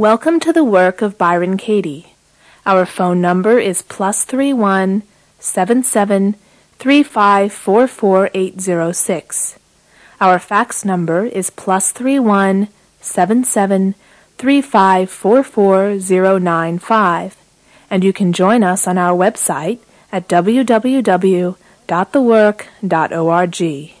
Welcome to the work of Byron Katie. Our phone number is plus three one seven seven three five four four eight zero six. Our fax number is plus three one seven seven three five four four zero nine five, and you can join us on our website at www.thework.org.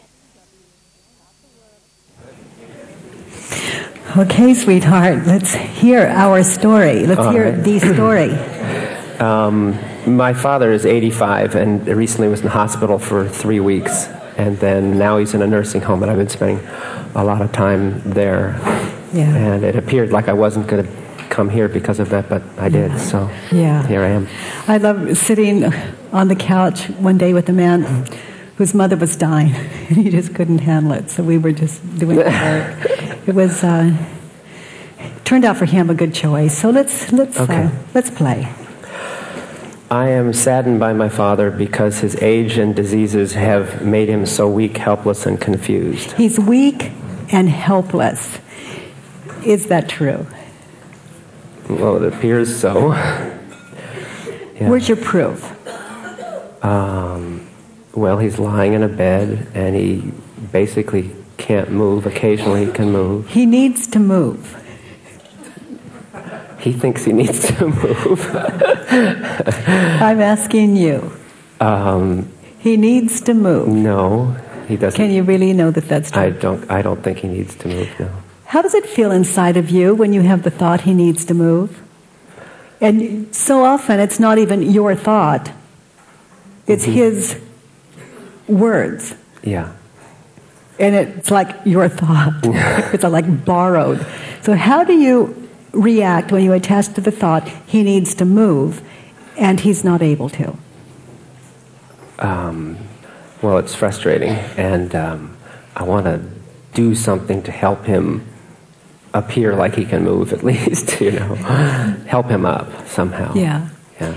Okay, sweetheart, let's hear our story. Let's All hear right. the story. Um, my father is 85 and recently was in the hospital for three weeks. And then now he's in a nursing home, and I've been spending a lot of time there. Yeah. And it appeared like I wasn't going to come here because of that, but I did. So Yeah. here I am. I love sitting on the couch one day with a man whose mother was dying, and he just couldn't handle it. So we were just doing the work. It was uh, turned out for him a good choice. So let's let's Okay. uh, let's play. I am saddened by my father because his age and diseases have made him so weak, helpless, and confused. He's weak and helpless. Is that true? Well, it appears so. Yeah. Where's your proof? Um, well, he's lying in a bed and he basically can't move. Occasionally he can move. He needs to move. He thinks he needs to move. I'm asking you. um, He needs to move. no, he doesn't. Can you really know that that's true? I don't. I don't think he needs to move. No. How does it feel inside of you when you have the thought he needs to move? And so often it's not even your thought, it's Mhm. his words. Yeah. And it's like your thought. it's like borrowed. So, how do you react when you attach to the thought he needs to move and he's not able to? Um, well, it's frustrating, and um, I want to do something to help him appear like he can move at least. You know, help him up somehow. Yeah. Yeah.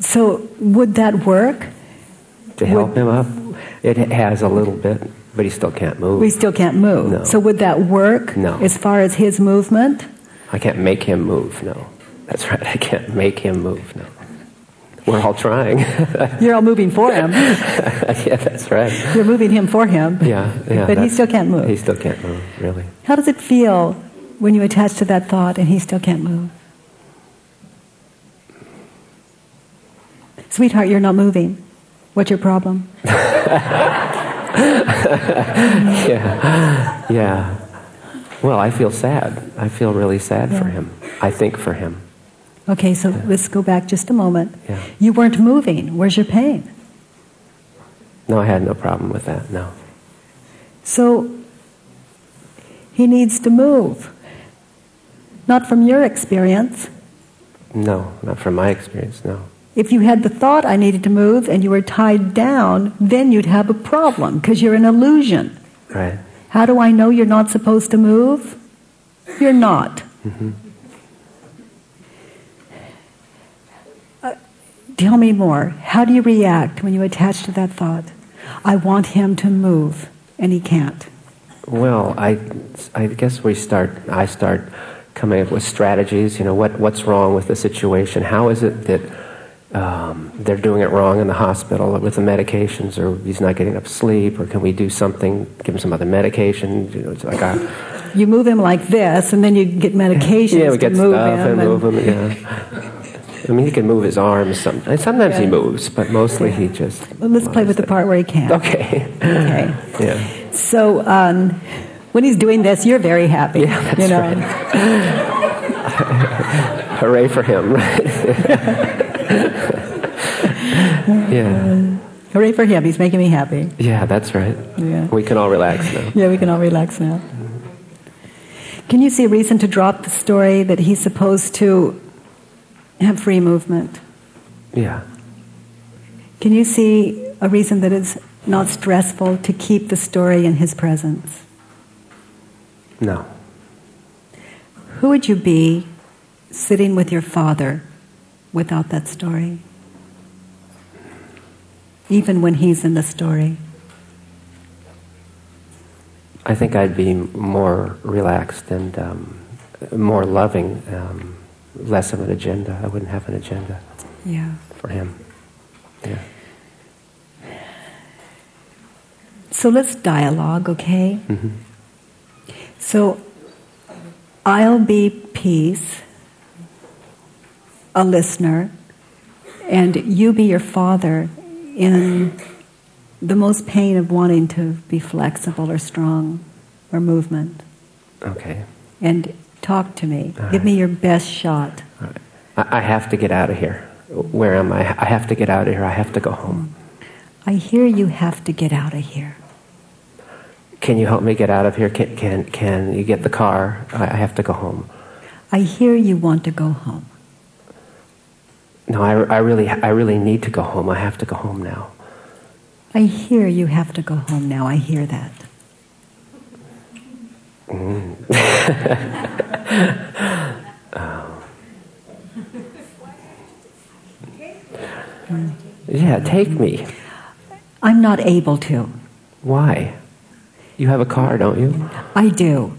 So, would that work? To help him up, it has a little bit, but he still can't move. We still can't move. No. So, would that work No. as far as his movement? I can't make him move. No, that's right. I can't make him move. No. We're all trying. You're all moving for him. yeah, that's right. You're moving him for him. Yeah, yeah. But he still can't move. He still can't move, really. How does it feel when you attach to that thought and he still can't move? Sweetheart, you're not moving. What's your problem? yeah, yeah. Well, I feel sad. I feel really sad for him. I think for him. Okay, so let's go back just a moment. Yeah. You weren't moving. Where's your pain? No, I had no problem with that. No. So he needs to move. Not from your experience. No, not from my experience. No. If you had the thought I needed to move and you were tied down, then you'd have a problem because you're an illusion. Right. How do I know you're not supposed to move? You're not. hmm Tell me more. How do you react when you attach to that thought? I want him to move, and he can't. Well, I, I guess we start. I start coming up with strategies. You know, what what's wrong with the situation? How is it that um, they're doing it wrong in the hospital with the medications, or he's not getting enough sleep, or can we do something? Give him some other medication. You know, it's like a, You move him like this, and then you get medications yeah, we get move stuff him. and move him. Yeah. I mean, he can move his arms. Some, and sometimes he moves, but mostly he just. Well, let's play with the part where he can't. Okay. Okay. Yeah. So um, when he's doing this, you're very happy. Yeah, that's you know? right. Hooray for him, right? yeah. Hooray for him! He's making me happy. Yeah, that's right. Yeah. We can all relax now. Yeah, we can all relax now. Can you see a reason to drop the story that he's supposed to have free movement? Yeah. Can you see a reason that it's not stressful to keep the story in his presence? No. Who would you be sitting with your father without that story? Even when he's in the story. I think I'd be more relaxed and um, more loving, um, less of an agenda. I wouldn't have an agenda Yeah. for him. Yeah. So let's dialogue, okay? hmm So I'll be peace, a listener, and you be your father in the most pain of wanting to be flexible or strong or movement. Okay. And talk to me. All Give me your best shot. Right. I, I have to get out of here. Where am I? I have to get out of here. I have to go home. I hear you have to get out of here. Can you help me get out of here? Can, can, can you get the car? I have to go home. I hear you want to go home. No, I, I, really, I really need to go home. I have to go home now. I hear you have to go home now. I hear that. Mm. Yeah, take me. I'm not able to. Why? You have a car, don't you? I do.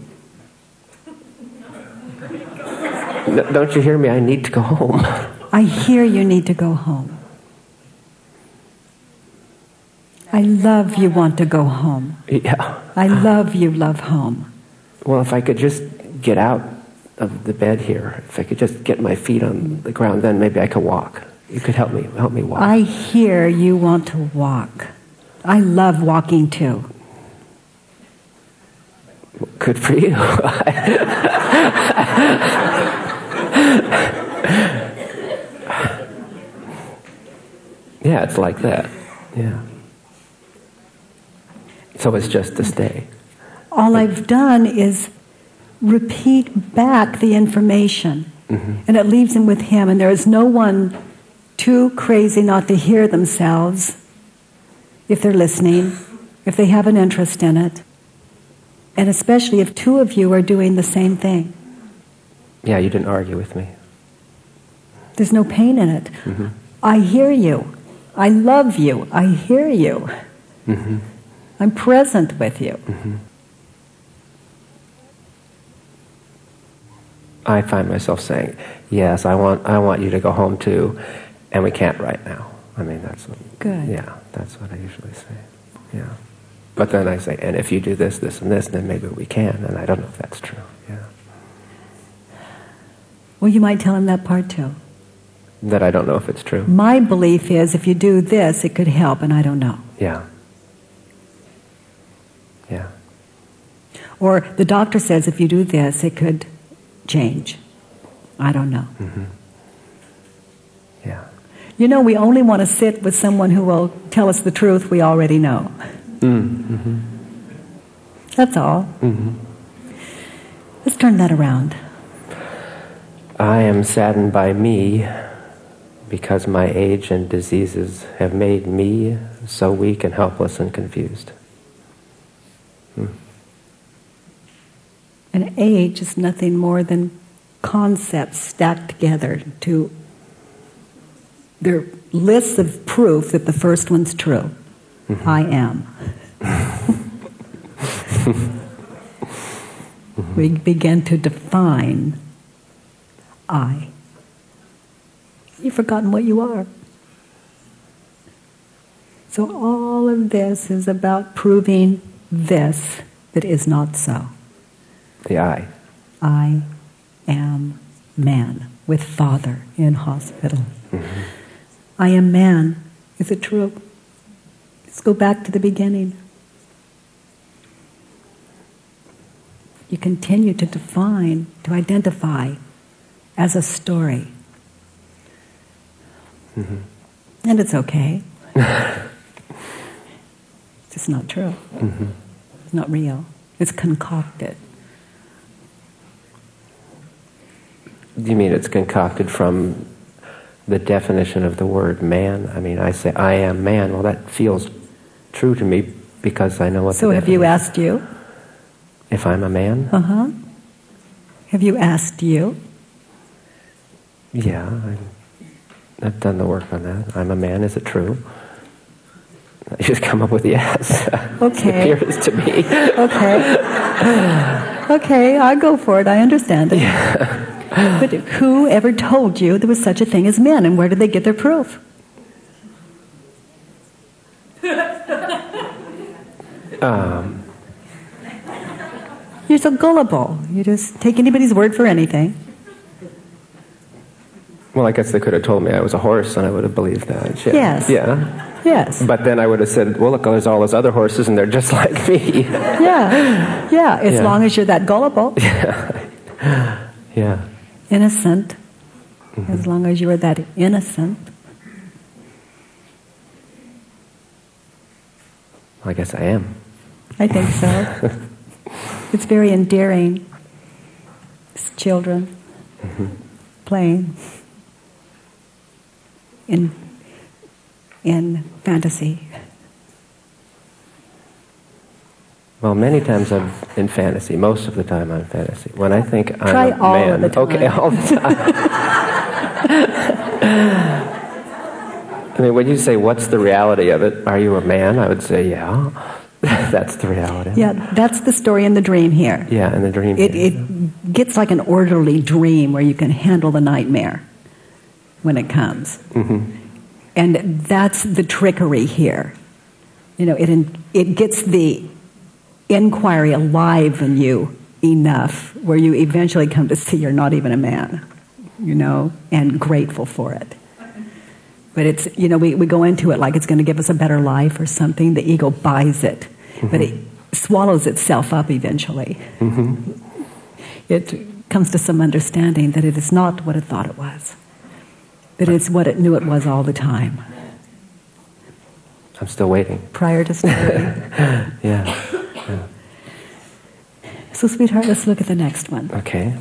Don't you hear me? I need to go home. I hear you need to go home. I love you want to go home. Yeah. I love you love home. Well, if I could just get out of the bed here, if I could just get my feet on the ground, then maybe I could walk. You could help me, help me walk. I hear you want to walk. I love walking too. Good for you. yeah, it's like that. Yeah. So it's just to stay. All I've done is repeat back the information. Mm-hmm. And it leaves him with him, and there is no one too crazy not to hear themselves if they're listening, if they have an interest in it, and especially if two of you are doing the same thing. Yeah, you didn't argue with me. There's no pain in it. Mm-hmm. I hear you. I love you. I hear you. hmm I'm present with you. I find myself saying, "Yes, I want, I want you to go home too," and we can't right now. I mean, that's what, Good. Yeah, that's what I usually say. Yeah, but then I say, "And if you do this, this, and this, then maybe we can." And I don't know if that's true. Yeah, Well, you might tell him that part too. That I don't know if it's true. My belief is if you do this, it could help, and I don't know. Yeah, yeah, Or the doctor says if you do this, it could change. I don't know. yeah. You know, we only want to sit with someone who will tell us the truth we already know. Mm-hmm. That's all. Mm-hmm. Let's turn that around. I am saddened by me because my age and diseases have made me so weak and helpless and confused. Hmm. And age is nothing more than concepts stacked together to they're lists of proof that the first one's true. Mm-hmm. I am. we begin to define I. You've forgotten what you are. So all of this is about proving this that is not so. The I. I am man with father in hospital. Mm-hmm. I am man. Is it true? Let's go back to the beginning. You continue to define, to identify as a story. And it's okay. it's just not true. It's not real. It's concocted. Do you mean it's concocted from the definition of the word man? I mean, I say I am man. Well, that feels true to me because I know what. So have you asked you? if I'm a man? Uh huh. Have you asked you? Yeah, I, I've done the work on that. I'm a man. Is it true? I just come up with yes. Okay. it appears to me. Okay. okay, I'll go for it. I understand it. But who ever told you there was such a thing as men, and where did they get their proof? Um, You're so gullible. You just take anybody's word for anything. Well, I guess they could have told me I was a horse, and I would have believed that. Yeah. Yes. Yeah. Yes. But then I would have said, well, look, there's all those other horses, and they're just like me. Yeah. Yeah. As Yeah. long as you're that gullible, yeah. Yeah. Innocent. Mm-hmm. As long as you are that innocent. I guess I am. I think so. it's very endearing. It's children mm-hmm. playing in in fantasy. Well, many times I'm in fantasy. Most of the time I'm fantasy. When I think I'm Try a all man, of the time. okay, all the time. I mean, when you say what's the reality of it, are you a man? I would say, yeah. That's the reality. Yeah, that's the story in the dream here. Yeah, in the dream. It, it gets like an orderly dream where you can handle the nightmare when it comes. Mm-hmm. And that's the trickery here. You know, it, it gets the inquiry alive in you enough where you eventually come to see you're not even a man, you know, and grateful for it. But it's, you know, we, we go into it like it's going to give us a better life or something. The ego buys it, mm-hmm. but it swallows itself up eventually. Mm-hmm. It comes to some understanding that it is not what it thought it was, that it's what it knew it was all the time I'm still waiting. prior to starting. Yeah. so, sweetheart, let's look at the next one. Okay.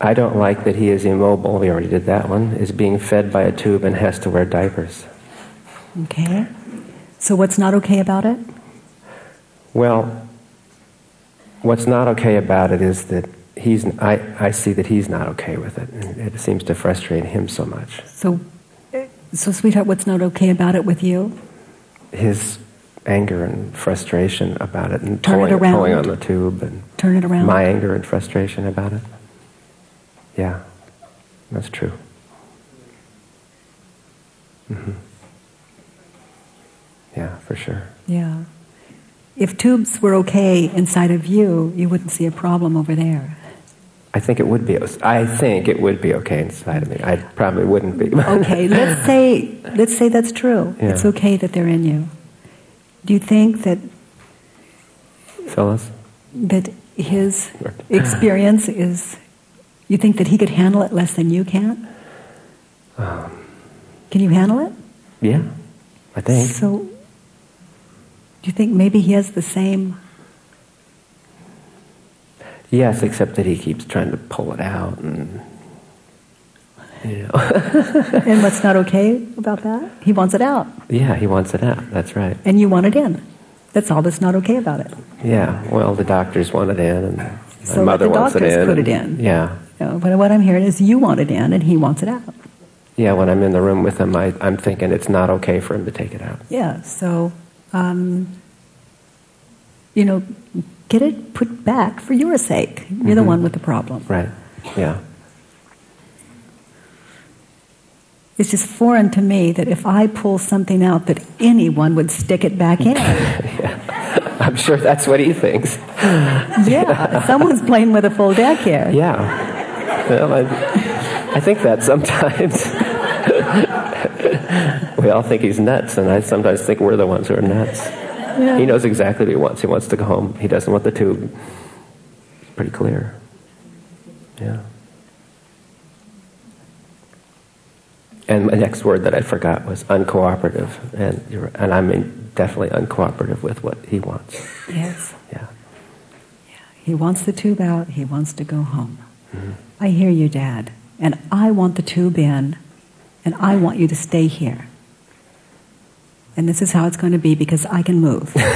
I don't like that he is immobile. We already did that one. Is being fed by a tube and has to wear diapers. Okay? So, what's not okay about it? Well, what's not okay about it is that he's. I, I see that he's not okay with it, and it seems to frustrate him so much. So, so, sweetheart, what's not okay about it with you? His anger and frustration about it, and Turn it around. pulling on the tube, and Turn it around. my anger and frustration about it. Yeah, that's true. hmm Yeah, for sure. Yeah. If tubes were okay inside of you, you wouldn't see a problem over there. I think it would be. I think it would be okay inside of me. I probably wouldn't be. Okay, let's say let's say that's true. Yeah. It's okay that they're in you. Do you think that Phyllis. that his experience is you think that he could handle it less than you can? Um, Can you handle it? yeah, I think. So do you think maybe he has the same Yes, except that he keeps trying to pull it out, and you know. and what's not okay about that? He wants it out. yeah, he wants it out. That's right. And you want it in. That's all that's not okay about it. Yeah. Well, the doctors want it in, and my So mother the wants it doctors in. put it and- in. Yeah. You know, but what I'm hearing is you want it in and he wants it out. Yeah. When I'm in the room with him, I, I'm thinking it's not okay for him to take it out. Yeah, so, um, you know, get it put back for your sake. You're the Mhm. one with the problem. Right. Yeah. It's just foreign to me that if I pull something out, that anyone would stick it back in. I'm sure that's what he thinks. yeah, someone's playing with a full deck here. Yeah. Well, I, I think that sometimes. we all think he's nuts, and I sometimes think we're the ones who are nuts. Yeah. He knows exactly what he wants. He wants to go home. He doesn't want the tube. It's pretty clear. Yeah. And the next word that I forgot was uncooperative, and you're, and I mean definitely uncooperative with what he wants. Yes. Yeah. He wants the tube out, he wants to go home. Mm-hmm. I hear you, Dad. And I want the tube in, and I want you to stay here. And this is how it's going to be because I can move.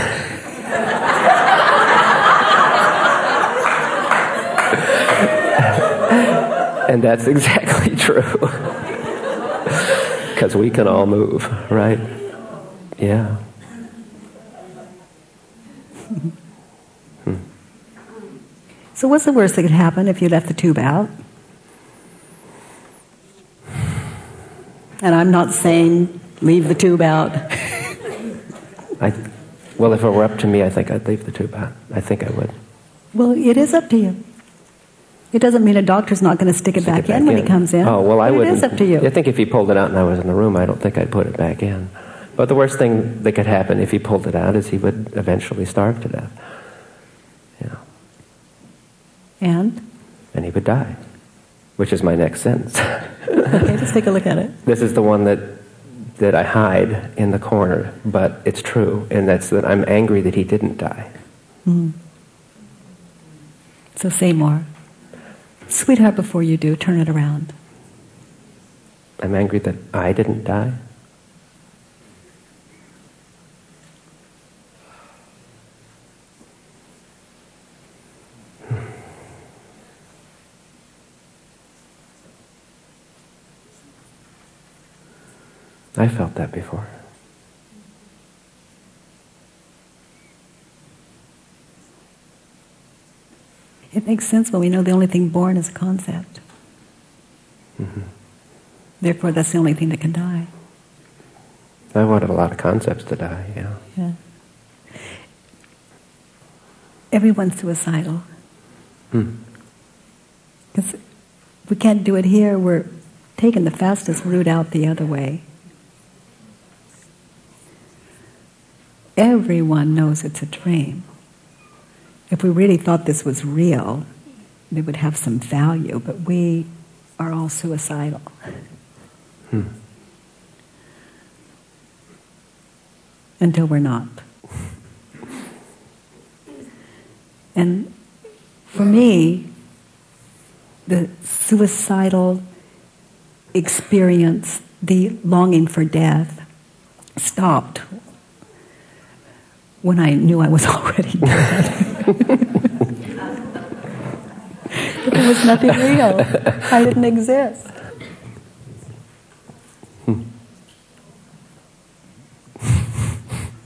And that's exactly true. Because we can all move, right? Yeah. Hmm. So, what's the worst that could happen if you left the tube out? And I'm not saying leave the tube out. Well, if it were up to me, I think I'd leave the tube out. I think I would. Well, it is up to you. It doesn't mean a doctor's not going to stick it, Stick back, it back in when he comes in. Oh well, I wouldn't. It is up to you. I think if he pulled it out and I was in the room, I don't think I'd put it back in. But the worst thing that could happen if he pulled it out is he would eventually starve to death. You know, And and he would die, which is my next sentence. okay, let's take a look at it. this is the one that that I hide in the corner, but it's true, and that's that I'm angry that he didn't die. Hmm. So say more, sweetheart. Before you do, turn it around. I'm angry that I didn't die. I felt that before. It makes sense when we know the only thing born is a concept. hmm Therefore, that's the only thing that can die. I wanted a lot of concepts to die, yeah. Yeah. Everyone's suicidal. Hmm. Because we can't do it here, we're taking the fastest route out the other way. Everyone knows it's a dream. If we really thought this was real, it would have some value, but we are all suicidal. Hmm. Until we're not. And for me, the suicidal experience, the longing for death, stopped when I knew I was already dead. there was nothing real. I didn't exist.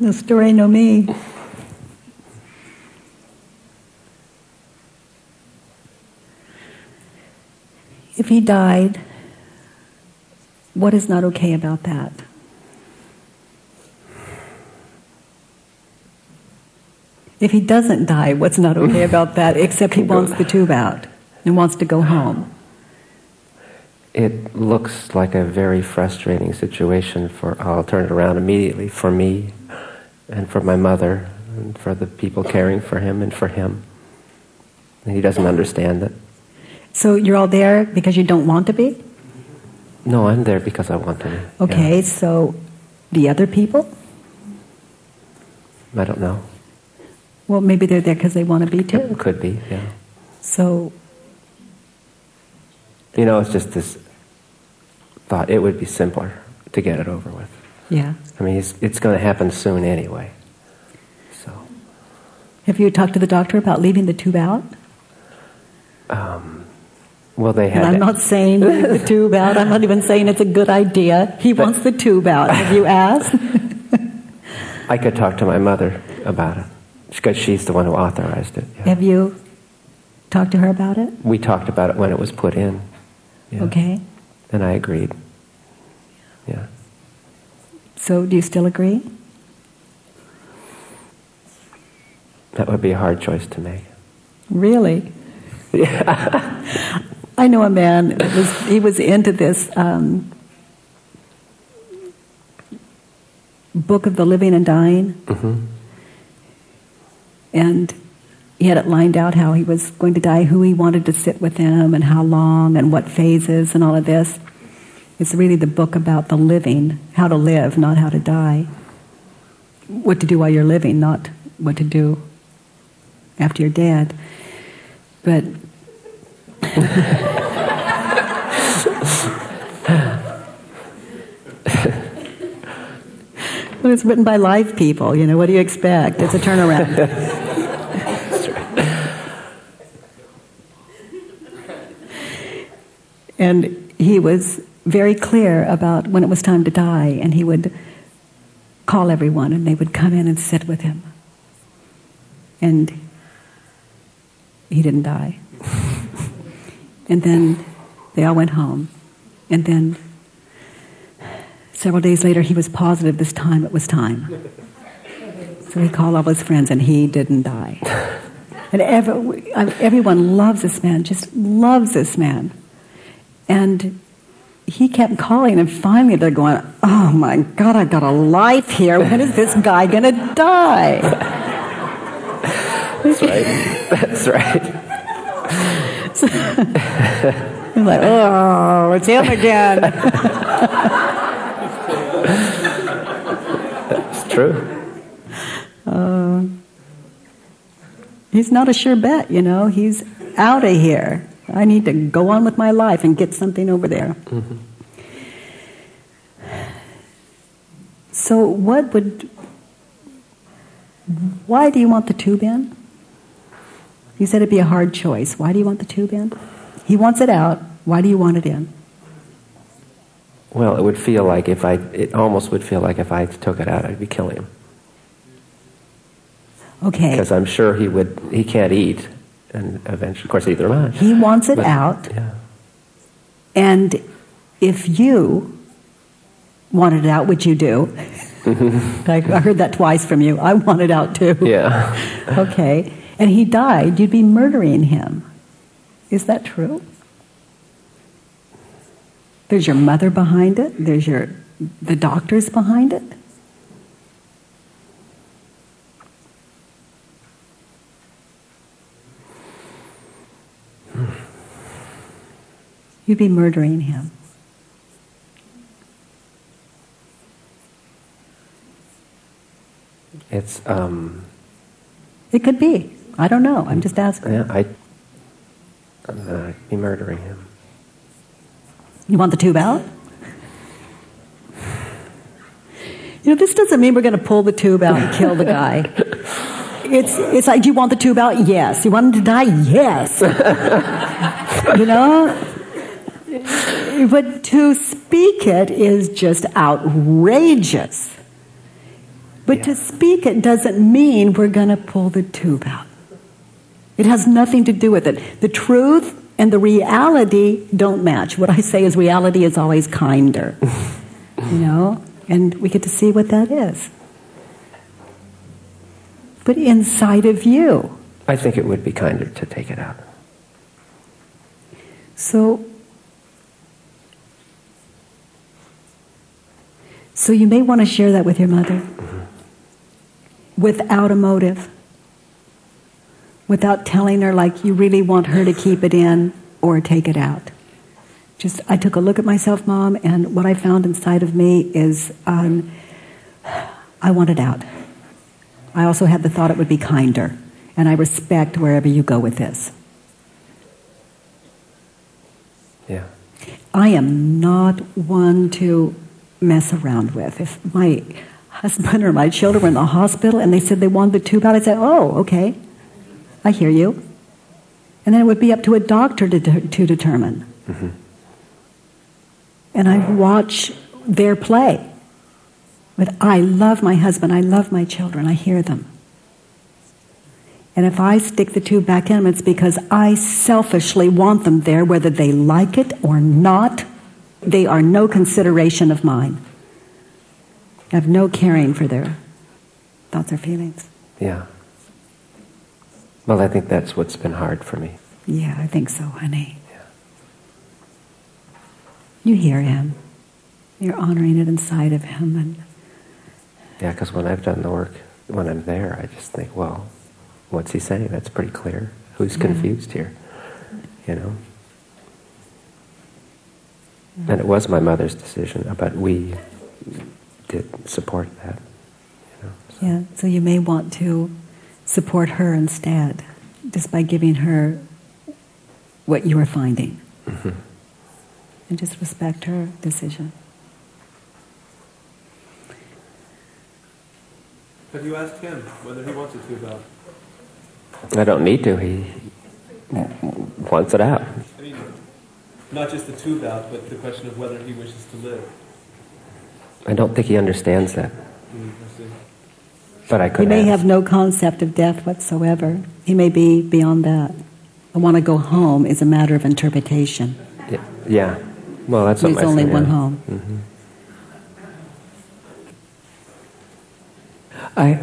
No story, no me. If he died, what is not okay about that? If he doesn't die, what's not okay about that except he wants the tube out and wants to go home? It looks like a very frustrating situation for, I'll turn it around immediately, for me and for my mother and for the people caring for him and for him. And he doesn't understand it. So you're all there because you don't want to be? No, I'm there because I want to be. yeah. Okay, so the other people? I don't know. Well, maybe they're there because they want to be too. Could be, yeah. So, You know, it's just this thought it would be simpler to get it over with. yeah. I mean, it's, it's going to happen soon anyway. So, Have you talked to the doctor about leaving the tube out? um, well, they had. And I'm not saying leave the tube out. I'm not even saying it's a good idea. He But- wants the tube out. Have you asked? I could talk to my mother about it because she's the one who authorized it. yeah. Have you talked to her about it? We talked about it when it was put in. Yeah. Okay. And I agreed. Yeah. So, do you still agree? That would be a hard choice to make. Really? Yeah. I know a man was he was into this um, book of the living and dying, hmm and he had it lined out how he was going to die, who he wanted to sit with him, and how long, and what phases, and all of this. It's really the book about the living, how to live, not how to die. What to do while you're living, not what to do after you're dead. But Well, it's written by live people, you know, what do you expect? It's a turnaround. and he was very clear about when it was time to die, and he would call everyone, and they would come in and sit with him. And he didn't die. and then they all went home. And then several days later, he was positive this time it was time. So he called all his friends, and he didn't die. And every, everyone loves this man, just loves this man. And he kept calling, and finally they're going, Oh my God, I've got a life here. When is this guy going to die? That's right. That's right. So, he's like, Oh, it's him again. It's true. Uh, he's not a sure bet, you know. He's out of here. I need to go on with my life and get something over there. Mm-hmm. So, what would. Why do you want the tube in? You said it'd be a hard choice. Why do you want the tube in? He wants it out. Why do you want it in? Well, it would feel like if I, it almost would feel like if I took it out, I'd be killing him. Okay. Because I'm sure he would, he can't eat. And eventually, of course, either am I. He wants it But- out. Yeah. And if you wanted it out, which you do, mm-hmm. I, I heard that twice from you. I want it out too. Yeah. Okay. And he died, you'd be murdering him. Is that true? There's your mother behind it. There's your the doctors behind it. You'd be murdering him. It's, um, It could be. I don't know. I'm just asking. yeah, I, uh, be murdering him. You want the tube out? You know, this doesn't mean we're going to pull the tube out and kill the guy. It's, it's like, do you want the tube out? Yes. You want him to die? Yes. you know? But to speak it is just outrageous. But to speak it doesn't mean we're going to pull the tube out. It has nothing to do with it. The truth and the reality don't match. What I say is reality is always kinder. you know? And we get to see what that is. But inside of you. I think it would be kinder to take it out. So So you may want to share that with your mother. Mm-hmm. Without a motive. Without telling her like you really want her to keep it in or take it out. Just, I took a look at myself, Mom, and what I found inside of me is um, I want it out. I also had the thought it would be kinder, and I respect wherever you go with this. Yeah. I am not one to mess around with. If my husband or my children were in the hospital and they said they wanted the tube out, I'd say, oh, okay, I hear you. And then it would be up to a doctor to, to determine. Mm-hmm. And I watch their play. But I love my husband, I love my children, I hear them. And if I stick the tube back in them, it's because I selfishly want them there, whether they like it or not. They are no consideration of mine. I have no caring for their thoughts or feelings. Yeah. Well, I think that's what's been hard for me. Yeah, I think so, honey. Yeah. You hear him. You're honoring it inside of him. And Yeah, because when I've done the work, when I'm there, I just think, well, what's he saying? That's pretty clear. Who's Yeah. confused here? You know? And it was my mother's decision, but we did support that. You know, so. yeah, so you may want to support her instead, just by giving her what you are finding. Mhm. And just respect her decision. Have you asked him whether he wants a tube out? I don't need to. He wants it out. I mean, not just the tube out, but the question of whether he wishes to live. I don't think he understands that, Mm, I see. But I He may ask. have no concept of death whatsoever. He may be beyond that. I want to go home is a matter of interpretation. Yeah. yeah. Well, that's There's what my only son- one yeah. home. Mhm. I,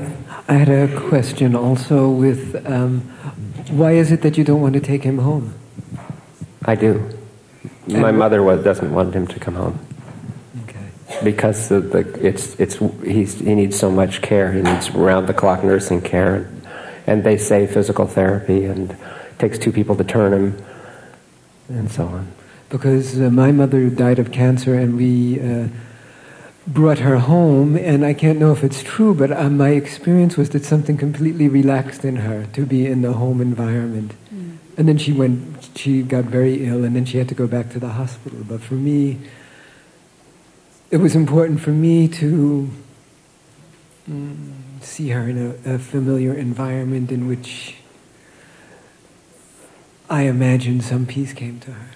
I had a question also with um, why is it that you don't want to take him home? I do. My mother wa doesn't want him to come home Okay. Because the, the, it's, it's, he's, he needs so much care. He needs round the clock nursing care. And, and they say physical therapy and it takes two people to turn him and so on. Because uh, my mother died of cancer and we uh, brought her home, and I can't know if it's true, but uh, my experience was that something completely relaxed in her to be in the home environment. And then she went, she got very ill, and then she had to go back to the hospital. But for me, it was important for me to mm, see her in a, a familiar environment in which I imagine some peace came to her.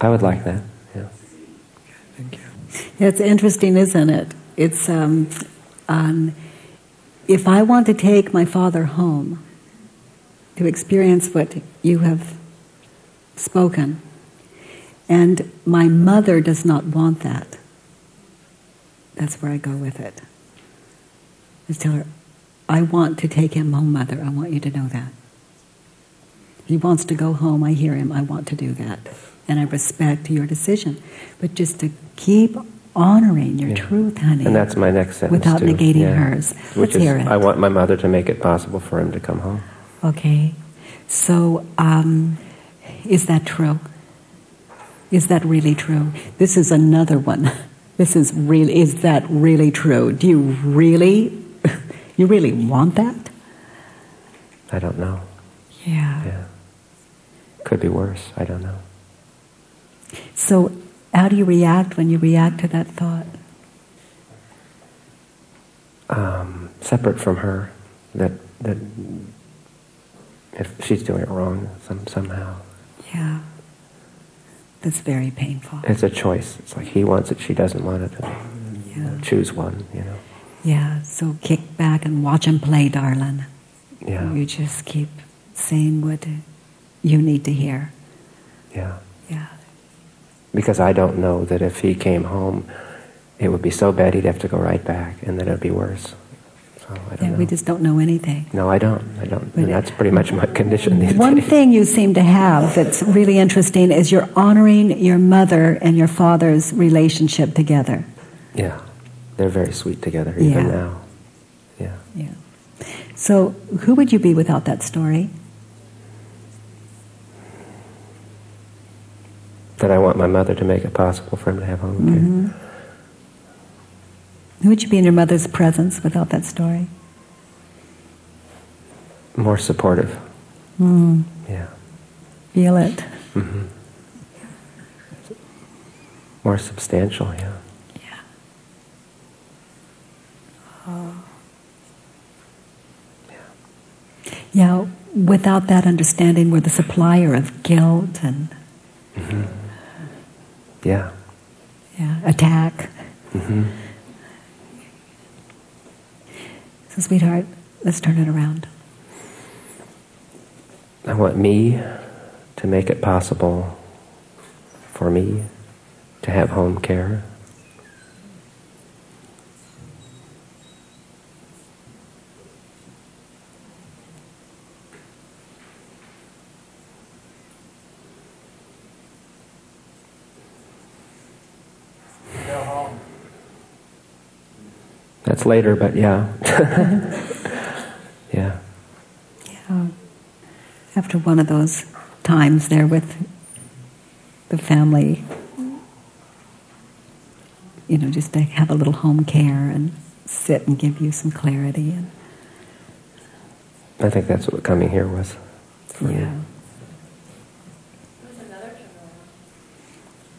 I would like that. Yeah. Thank you. It's interesting, isn't it? It's um, um, if I want to take my father home to experience what you have spoken, and my mother does not want that, that's where I go with it. Is tell her, I want to take him home, mother. I want you to know that. He wants to go home. I hear him. I want to do that. And I respect your decision. But just to keep honoring your Yeah. truth, honey. And that's my next sentence Without too. negating Yeah. hers. Which Let's is, hear it. I want my mother to make it possible for him to come home. Okay. So, um, is that true? Is that really true? This is another one. This is really, is that really true? Do you really, you really want that? I don't know. Yeah. Yeah. Could be worse. I don't know. So, how do you react when you react to that thought? um, separate from her that that if she's doing it wrong some, somehow Yeah. That's very painful. it's a choice it's like he wants it she doesn't want it Yeah. choose one you know Yeah. So kick back and watch him play, darling. yeah You just keep saying what you need to hear. yeah Yeah. because I don't know that if he came home it would be so bad he'd have to go right back and then it'd be worse don't Yeah, know we just don't know anything. no I don't I don't But and that's pretty much my condition these One days thing you seem to have that's really interesting is you're honoring your mother and your father's relationship together. yeah they're very sweet together even Yeah. now yeah Yeah. So, who would you be without that story? that I want my mother to make it possible for him to have home care Mm-hmm. Who would you be in your mother's presence without that story? more supportive Mm, yeah feel it. hmm More substantial, yeah. Yeah. Yeah, without that understanding, we're the supplier of guilt and Yeah. yeah, attack. hmm So, sweetheart, let's turn it around. I want me to make it possible for me to have home care. That's later, but yeah. yeah. Yeah. After one of those times there with the family, you know, just to have a little home care and sit and give you some clarity and I think that's what coming here was. me. yeah.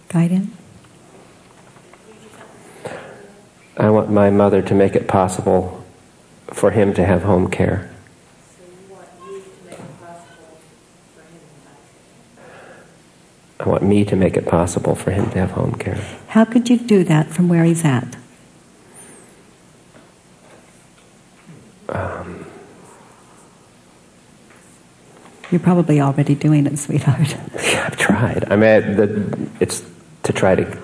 Guidance? I want my mother to make it possible for him to have home care. I want me to make it possible for him to have home care. How could you do that from where he's at? Um, You're probably already doing it, sweetheart. Yeah, I've tried. I mean, the, it's to try to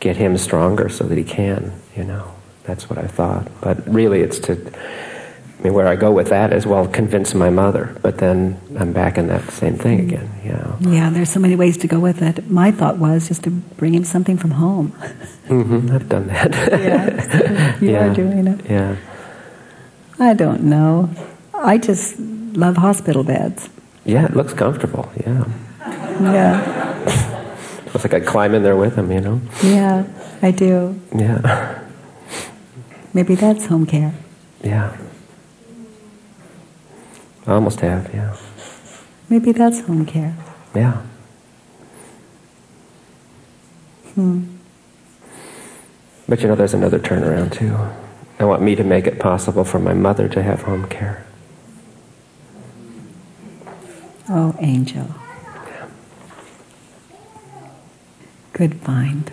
get him stronger so that he can, you know. That's what I thought. But really, it's to, I mean, where I go with that is, well, convince my mother. But then I'm back in that same thing again, you know. Yeah, there's so many ways to go with it. My thought was just to bring him something from home. hmm I've done that. Yeah, you Yeah. are doing it. yeah. I don't know. I just love hospital beds. Yeah, it looks comfortable, yeah. Yeah, It's like I climb in there with him, you know. yeah, I do. Yeah. Maybe that's home care. Yeah. I almost have, yeah. Maybe that's home care. Yeah. Hmm. But you know, there's another turnaround too. I want me to make it possible for my mother to have home care. Oh, angel. Yeah. Good find.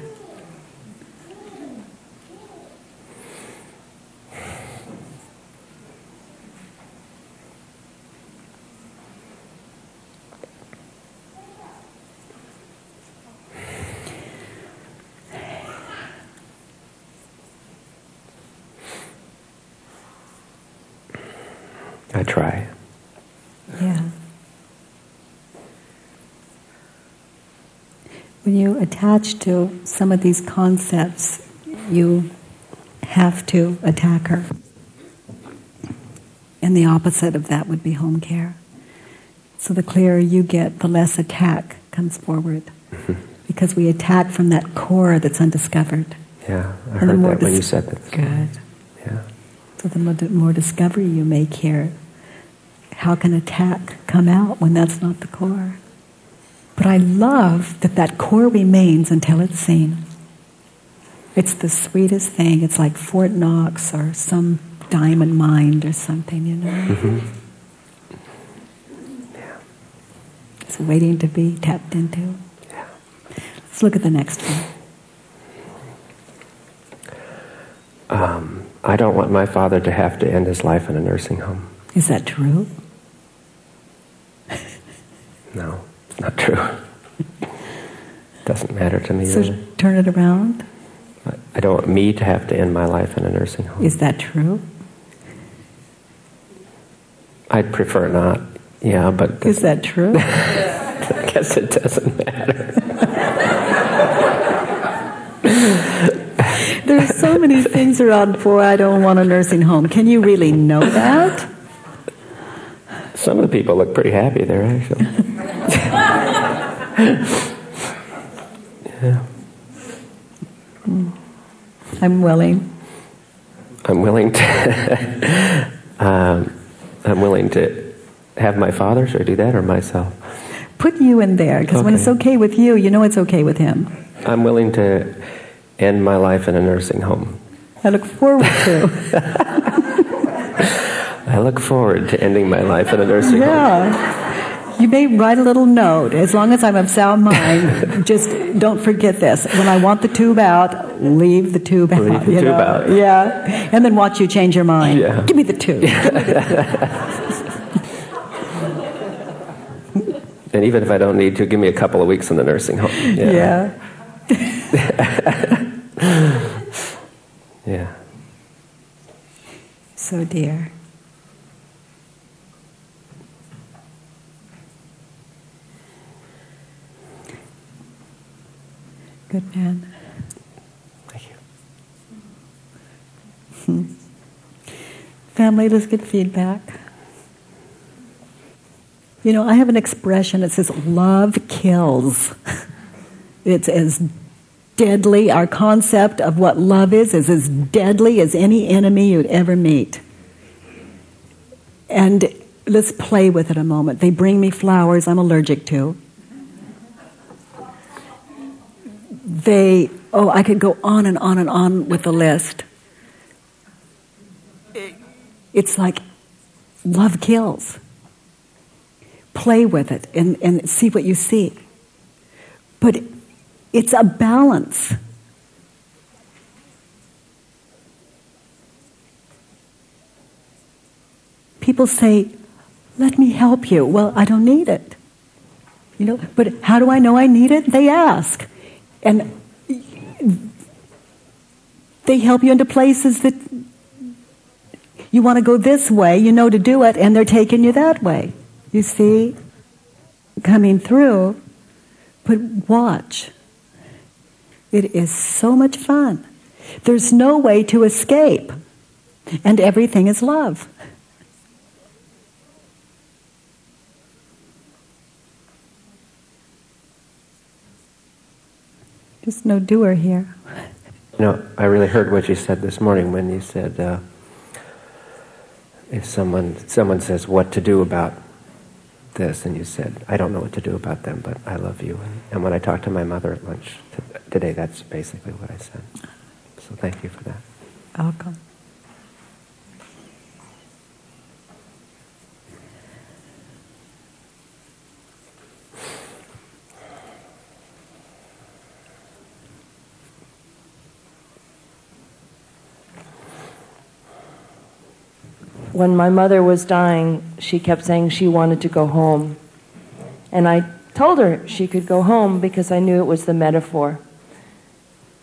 I try. Yeah. When you attach to some of these concepts, you have to attack her. And the opposite of that would be home care. So the clearer you get, the less attack comes forward. Mm-hmm. Because we attack from that core that's undiscovered. Yeah, I And the heard more that when you said that. Good. Yeah. So the more, more discovery you make here, how can attack come out when that's not the core? But I love that that core remains until it's seen. It's the sweetest thing. It's like Fort Knox or some diamond mind or something, you know. Mm-hmm. It's waiting to be tapped into. Yeah. Let's look at the next one. Um, I don't want my father to have to end his life in a nursing home. Is that true? No, it's not true. Doesn't matter to me. So really. turn it around. I- I don't want me to have to end my life in a nursing home. Is that true? I'd prefer not. Yeah, but Is that true? I guess it doesn't matter. There's so many things around, for I don't want a nursing home. Can you really know that? Some of the people look pretty happy there, actually. yeah. I'm willing. I'm willing to. um, I'm willing to have my father. Should I do that or myself? Put you in there, because when it's okay with you, you know it's okay with him. I'm willing to end my life in a nursing home. I look forward to. I look forward to ending my life in a nursing home. yeah. You may write a little note. As long as I'm of sound mind, just don't forget this. When I want the tube out, leave the tube out. Leave the you tube know? out. Yeah. And then watch you change your mind. Yeah. Give me the tube. And even if I don't need to, give me a couple of weeks in the nursing home. yeah. Yeah. So dear. Good man. Thank you. Family, let's get feedback. You know, I have an expression that says, love kills. It's as deadly, our concept of what love is, is as deadly as any enemy you'd ever meet. And let's play with it a moment. They bring me flowers I'm allergic to. They, oh, I could go on and on and on with the list. It's like love kills. Play with it and, and see what you see. But it's a balance. People say, let me help you. Well, I don't need it. You know, but how do I know I need it? They ask. And they help you into places that you want to go this way, you know to do it, and they're taking you that way. You see? Coming through. But watch. It is so much fun. There's no way to escape. And everything is love. There's no doer here. You know, I really heard what you said this morning when you said, uh, if someone someone says what to do about this, and you said, I don't know what to do about them, but I love you. And, and when I talked to my mother at lunch today, that's basically what I said. So thank you for that. Welcome. When my mother was dying, she kept saying she wanted to go home. And I told her she could go home because I knew it was the metaphor.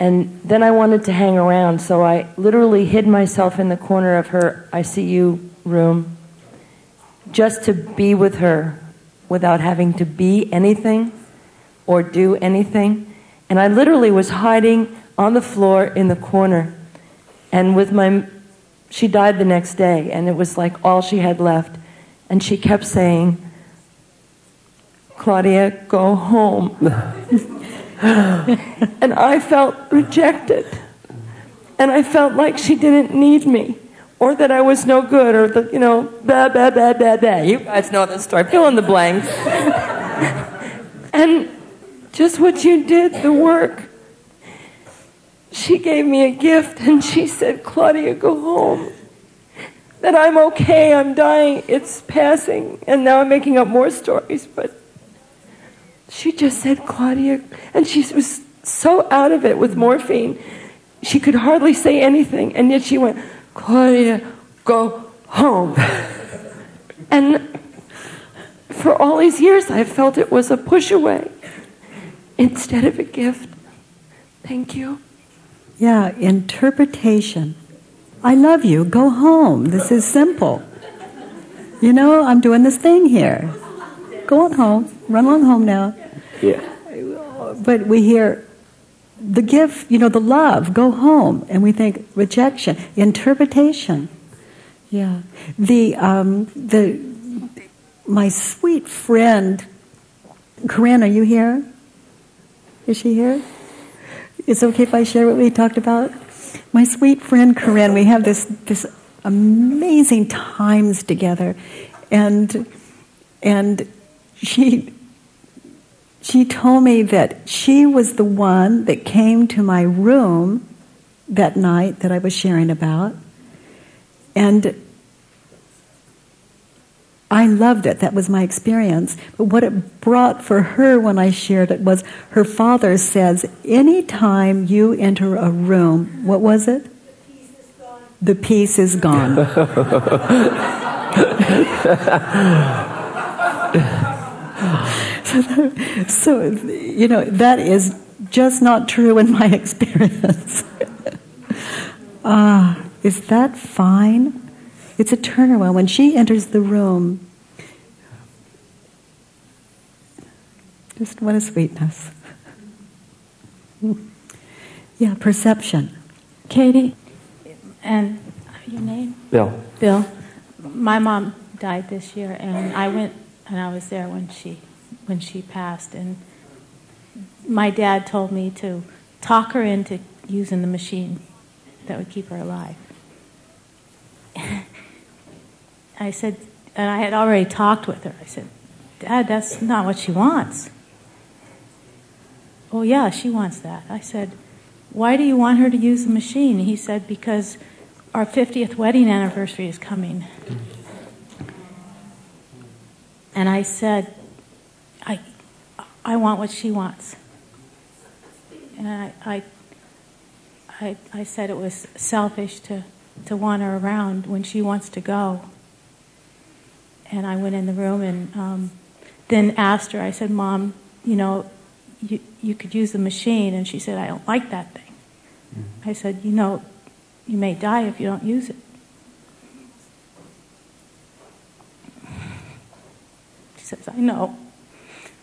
And then I wanted to hang around, so I literally hid myself in the corner of her ICU room just to be with her without having to be anything or do anything. And I literally was hiding on the floor in the corner. And with my she died the next day, and it was like all she had left. And she kept saying, Claudia, go home. and I felt rejected. And I felt like she didn't need me, or that I was no good, or that, you know, blah, blah, blah, blah, blah. You guys know the story. Fill in the blanks. and just what you did, the work she gave me a gift and she said, Claudia, go home. That I'm okay, I'm dying, it's passing. And now I'm making up more stories, but she just said, Claudia, and she was so out of it with morphine. She could hardly say anything, and yet she went, Claudia, go home. and for all these years, I felt it was a push away instead of a gift. Thank you. Yeah, interpretation. I love you. Go home. This is simple. You know, I'm doing this thing here. Go on home. Run along home now. Yeah. But we hear the gift, you know, the love, go home. And we think rejection, interpretation. Yeah. The, um, the, my sweet friend, Corinne, are you here? Is she here? It's okay if I share what we talked about? My sweet friend Corinne, we have this, this amazing times together. And, and she, she told me that she was the one that came to my room that night that I was sharing about. And I loved it. That was my experience. But what it brought for her when I shared it was her father says, anytime you enter a room, what was it? The peace is gone. so, so, you know, that is just not true in my experience. Ah, uh, is that fine? It's a turnaround. When she enters the room, just what a sweetness. yeah, perception. Katie, and your name? Bill. Bill. My mom died this year, and I went and I was there when she when she passed, and my dad told me to talk her into using the machine that would keep her alive. I said, and I had already talked with her. I said, Dad, that's not what she wants. Oh, yeah, she wants that. I said, Why do you want her to use the machine? He said, Because our 50th wedding anniversary is coming. And I said, I, I want what she wants. And I, I, I, I said it was selfish to, to want her around when she wants to go. And I went in the room and um, then asked her. I said, "Mom, you know, you you could use the machine," and she said, "I don't like that thing." I said, "You know, you may die if you don't use it." She says, "I know,"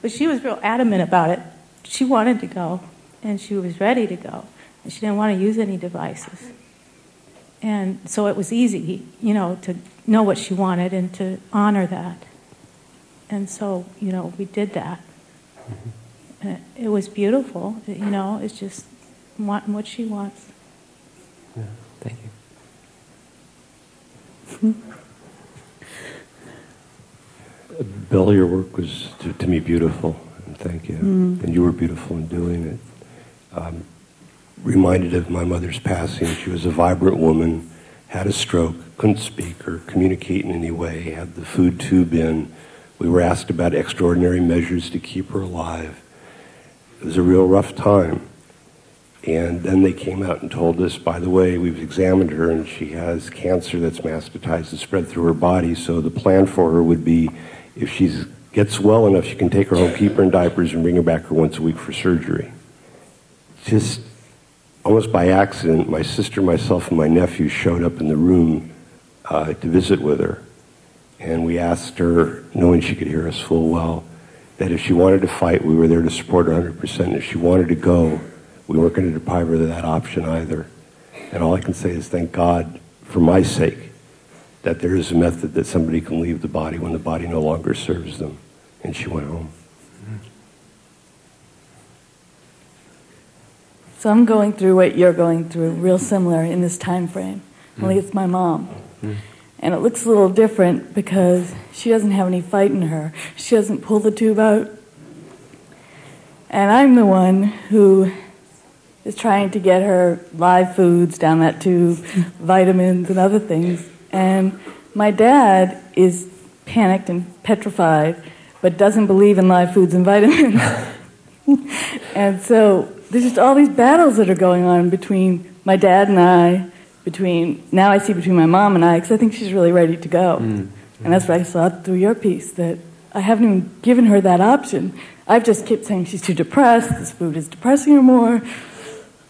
but she was real adamant about it. She wanted to go, and she was ready to go, and she didn't want to use any devices. And so it was easy, you know, to know what she wanted and to honor that. And so, you know, we did that. And it, it was beautiful, you know, it's just wanting what she wants. Yeah, thank you. Bill, your work was to, to me beautiful, and thank you. Mm. And you were beautiful in doing it. Um, reminded of my mother's passing. She was a vibrant woman, had a stroke, couldn't speak or communicate in any way, had the food tube in. We were asked about extraordinary measures to keep her alive. It was a real rough time. And then they came out and told us, by the way, we've examined her and she has cancer that's metastasized and spread through her body. So the plan for her would be if she gets well enough, she can take her home, keep her in diapers, and bring her back her once a week for surgery. Just almost by accident, my sister, myself, and my nephew showed up in the room uh, to visit with her. And we asked her, knowing she could hear us full well, that if she wanted to fight, we were there to support her 100%. If she wanted to go, we weren't going to deprive her of that option either. And all I can say is thank God, for my sake, that there is a method that somebody can leave the body when the body no longer serves them. And she went home. So I'm going through what you're going through, real similar in this time frame. Only it's my mom. And it looks a little different because she doesn't have any fight in her. She doesn't pull the tube out. And I'm the one who is trying to get her live foods down that tube, vitamins and other things. And my dad is panicked and petrified, but doesn't believe in live foods and vitamins. and so there's just all these battles that are going on between my dad and I, between now I see between my mom and I, because I think she's really ready to go. Mm. And that's what I saw through your piece that I haven't even given her that option. I've just kept saying she's too depressed. This food is depressing her more.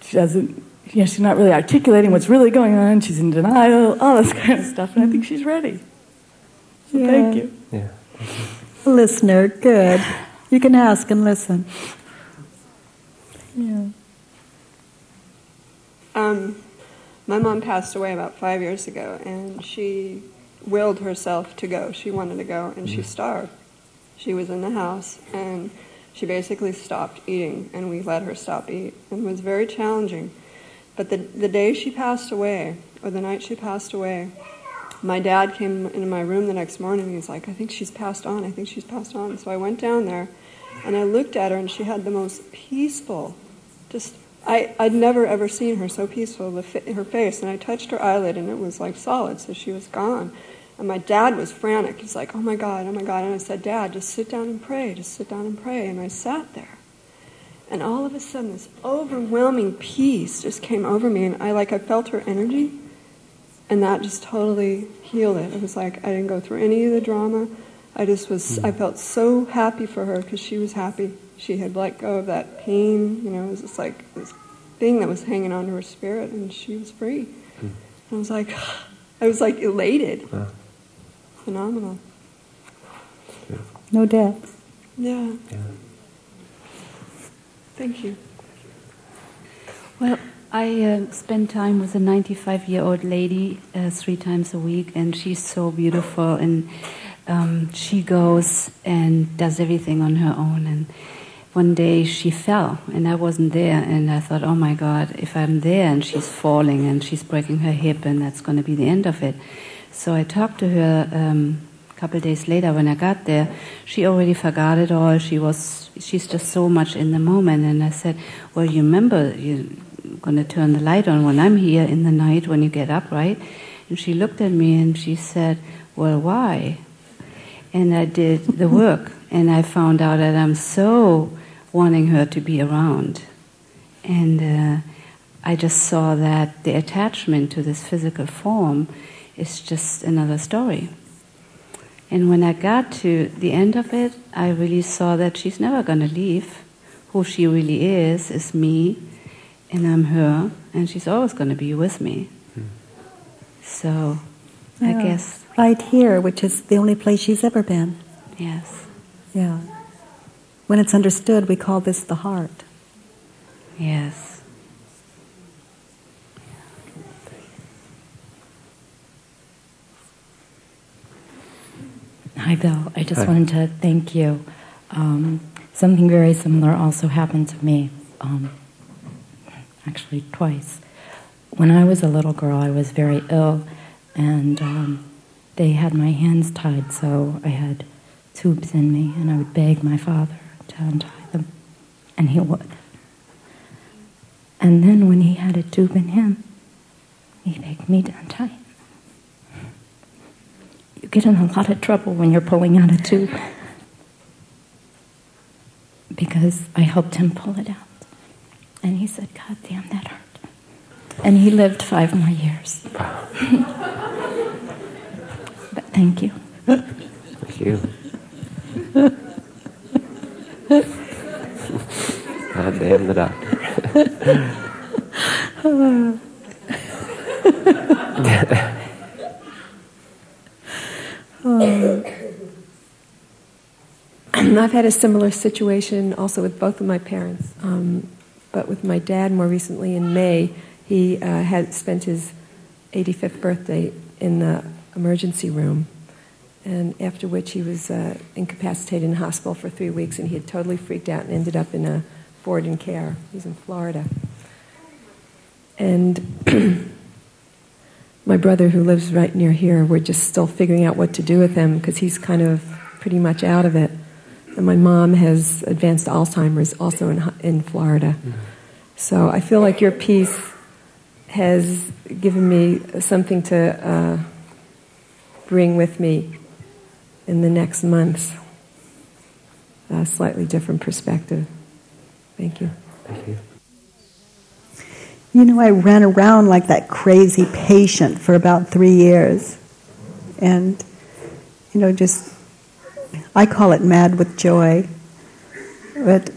She doesn't, you know, she's not really articulating what's really going on. She's in denial, all this kind of stuff. And I think she's ready. So Yeah. thank you. Yeah. Listener, good. You can ask and listen. Yeah. Um, my mom passed away about five years ago, and she willed herself to go. She wanted to go, and she mm-hmm. starved. She was in the house, and she basically stopped eating, and we let her stop eat. And it was very challenging. But the, the day she passed away, or the night she passed away, my dad came into my room the next morning. He's like, I think she's passed on. I think she's passed on. So I went down there, and I looked at her, and she had the most peaceful, just I, I'd never ever seen her so peaceful, the fa- her face, and I touched her eyelid and it was like solid, so she was gone. And my dad was frantic. He's like, oh my God, oh my God. And I said, Dad, just sit down and pray, just sit down and pray. And I sat there. And all of a sudden, this overwhelming peace just came over me, and I like, I felt her energy, and that just totally healed it. It was like I didn't go through any of the drama. I just was, I hmm. felt so happy for her because she was happy. She had let go of that pain, you know, it was just like this thing that was hanging onto her spirit, and she was free. And I was like, I was like elated. Wow. Phenomenal. No death. Yeah. Yeah. Thank you. Well, I uh, spend time with a 95 year old lady uh, three times a week, and she's so beautiful. And um, she goes and does everything on her own. And one day she fell, and I wasn't there. And I thought, oh my God, if I'm there and she's falling and she's breaking her hip, and that's going to be the end of it. So I talked to her um, a couple days later when I got there. She already forgot it all. She was, she's just so much in the moment. And I said, well, you remember, you're going to turn the light on when I'm here in the night when you get up, right? And she looked at me and she said, well, why? And I did the work, and I found out that I'm so wanting her to be around. And uh, I just saw that the attachment to this physical form is just another story. And when I got to the end of it, I really saw that she's never going to leave. Who she really is, is me, and I'm her, and she's always going to be with me. So, I guess, Right here, which is the only place she's ever been. yes, Yeah. When it's understood, we call this the heart. yes. Hi, Bill. I just Hi. wanted to thank you. Um, something very similar also happened to me, um, actually, twice. When I was a little girl, I was very ill, and um, they had my hands tied, so I had tubes in me, and I would beg my father to untie them, and he would. And then when he had a tube in him, he begged me to untie it. You get in a lot of trouble when you're pulling out a tube. Because I helped him pull it out. And he said, God damn, that hurt. And he lived five more years. but thank you. Thank you. God damn the doctor. Um, I've had a similar situation also with both of my parents, um, but with my dad more recently in May, he uh, had spent his 85th birthday in the emergency room, and after which he was uh, incapacitated in hospital for three weeks, and he had totally freaked out and ended up in a board and care. He's in Florida. And my brother, who lives right near here, we're just still figuring out what to do with him because he's kind of pretty much out of it. And my mom has advanced Alzheimer's also in, in Florida. So I feel like your piece has given me something to uh, bring with me in the next months. A slightly different perspective. Thank you. Thank you. You know, I ran around like that crazy patient for about three years. And, you know, just, I call it mad with joy. But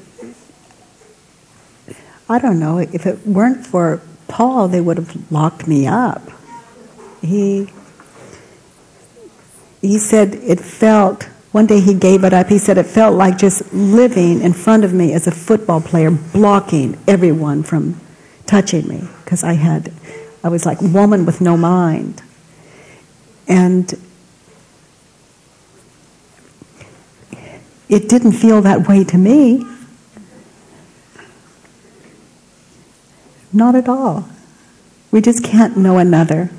I don't know, if it weren't for Paul, they would have locked me up. He, he said it felt, one day he gave it up, he said it felt like just living in front of me as a football player, blocking everyone from touching me because I had, I was like woman with no mind. And it didn't feel that way to me. Not at all. We just can't know another.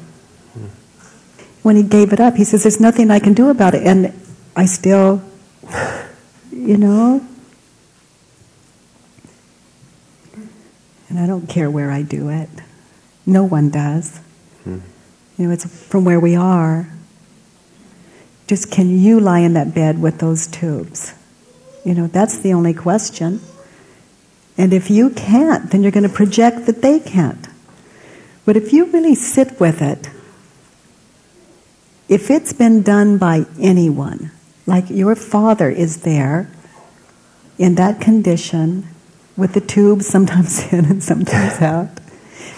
When he gave it up, he says, There's nothing I can do about it. And I still, you know, and I don't care where I do it. No one does. Hmm. You know, it's from where we are. Just can you lie in that bed with those tubes? You know, that's the only question. And if you can't, then you're going to project that they can't. But if you really sit with it, if it's been done by anyone, like your father is there in that condition with the tube sometimes in and sometimes out,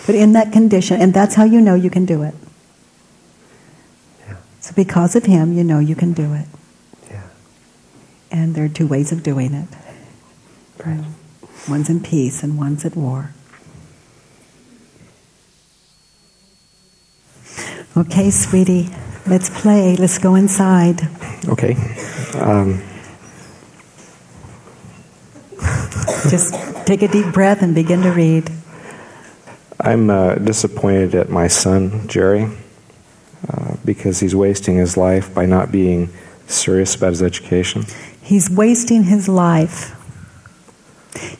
but in that condition, and that's how you know you can do it. Yeah. So because of him, you know you can do it. Yeah. And there are two ways of doing it. Right. One's in peace and one's at war. Okay, sweetie, let's play. Let's go inside. Okay. Um, Just take a deep breath and begin to read. I'm uh, disappointed at my son, Jerry, uh, because he's wasting his life by not being serious about his education. He's wasting his life.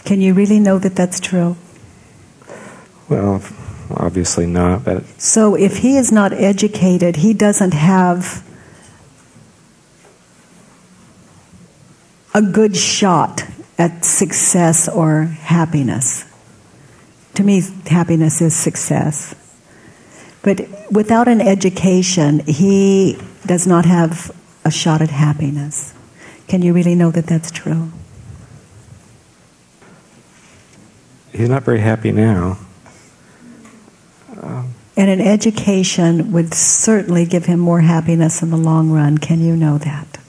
Can you really know that that's true? Well, obviously not, but So if he is not educated, he doesn't have a good shot at success or happiness. To me, happiness is success. But without an education, he does not have a shot at happiness. Can you really know that that's true? He's not very happy now. And an education would certainly give him more happiness in the long run. Can you know that?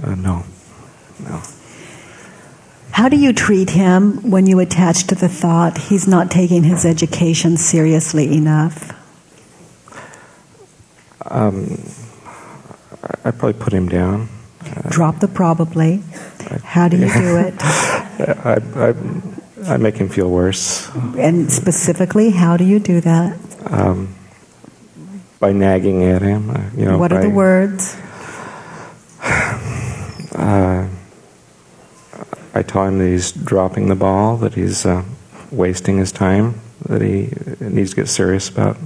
Uh, no. No. How do you treat him when you attach to the thought he's not taking his education seriously enough? Um, I probably put him down. Drop the probably. How do you do it? I, I, I, make him feel worse. And specifically, how do you do that? Um, by nagging at him. Uh, you know, what are the words? Uh, I tell him that he's dropping the ball, that he's uh, wasting his time, that he needs to get serious about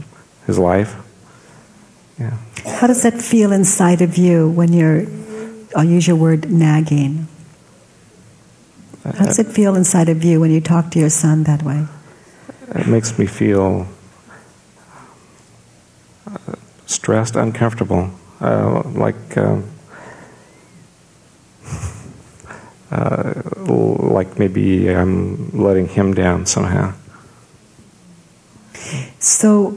his life. Yeah. How does that feel inside of you when you're, I'll use your word, nagging? How does it feel inside of you when you talk to your son that way? It makes me feel uh, stressed, uncomfortable, uh, like um, uh, like maybe I'm letting him down somehow. So,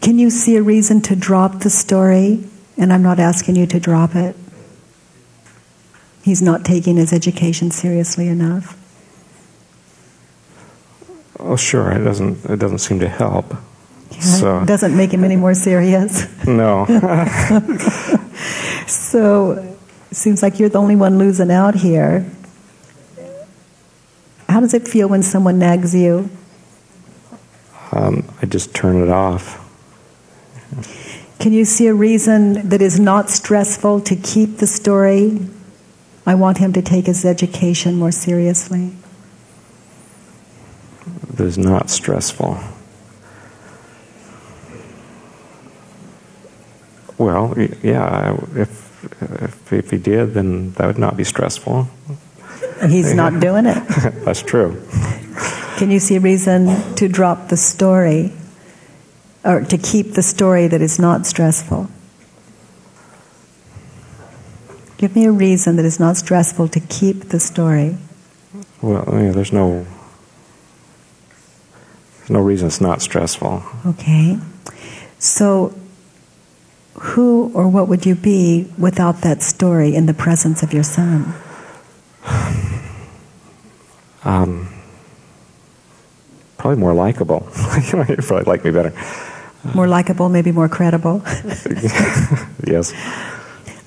can you see a reason to drop the story? And I'm not asking you to drop it. He's not taking his education seriously enough. Oh, sure. It doesn't. It doesn't seem to help. Yeah, so it doesn't make him any more serious. No. so it seems like you're the only one losing out here. How does it feel when someone nags you? Um, I just turn it off. Can you see a reason that is not stressful to keep the story? I want him to take his education more seriously. That is not stressful. Well, yeah, if, if, if he did, then that would not be stressful. He's not doing it. That's true. Can you see a reason to drop the story or to keep the story that is not stressful? Give me a reason that is not stressful to keep the story. Well, yeah, there's no there's no reason it's not stressful. Okay. So who or what would you be without that story in the presence of your son? Um, probably more likable. you probably like me better. More likable, maybe more credible. yes.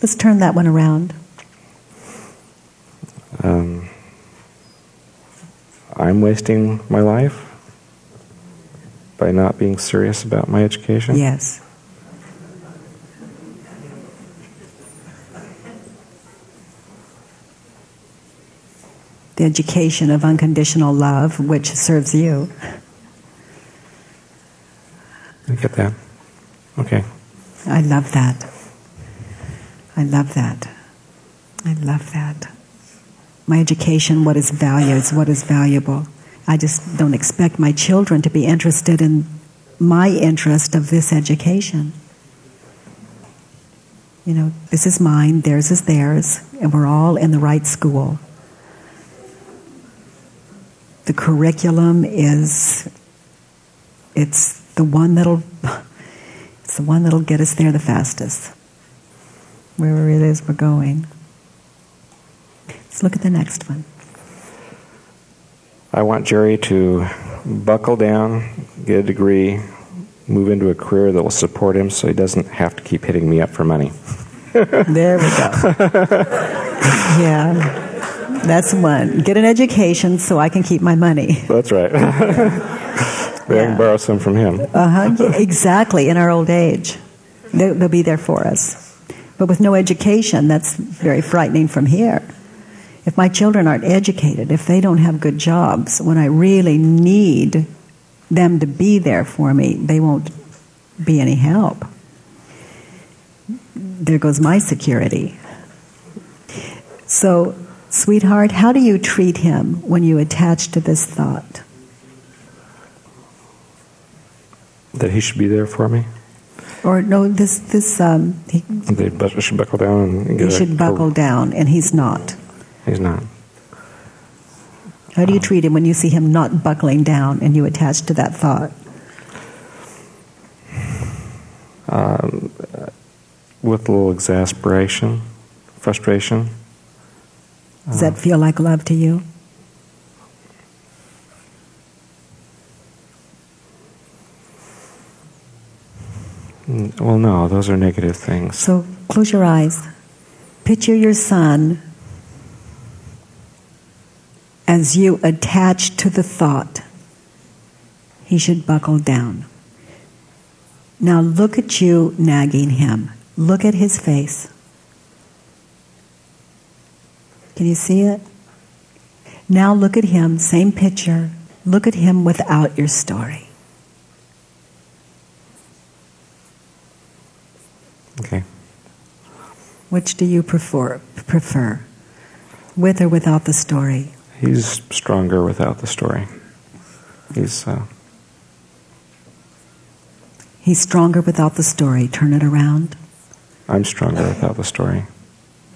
Let's turn that one around. Um, I'm wasting my life by not being serious about my education? Yes. The education of unconditional love, which serves you. I get that. Okay. I love that. I love that. I love that. My education, what is valued, is what is valuable. I just don't expect my children to be interested in my interest of this education. You know, this is mine, theirs is theirs, and we're all in the right school. The curriculum is it's the one that'll it's the one that'll get us there the fastest. Wherever it is we're going. Let's look at the next one. I want Jerry to buckle down, get a degree, move into a career that will support him so he doesn't have to keep hitting me up for money. there we go. yeah. That's one. Get an education so I can keep my money. That's right. Maybe yeah. Can borrow some from him. Uh huh. Exactly. In our old age, they'll, they'll be there for us. But with no education, that's very frightening from here. If my children aren't educated, if they don't have good jobs, when I really need them to be there for me, they won't be any help. There goes my security. So, sweetheart, how do you treat him when you attach to this thought? That he should be there for me? Or no, this this um, he, They should buckle down and he should buckle down, and he's not. He's not. How do you treat him when you see him not buckling down and you attach to that thought? Um, with a little exasperation, frustration. Does that feel like love to you? Well, no, those are negative things. So close your eyes. Picture your son as you attach to the thought he should buckle down. Now look at you nagging him. Look at his face. Can you see it? Now look at him, same picture. Look at him without your story. Okay. Which do you prefer? Prefer, with or without the story? He's stronger without the story. He's uh, He's stronger without the story. Turn it around. I'm stronger without the story.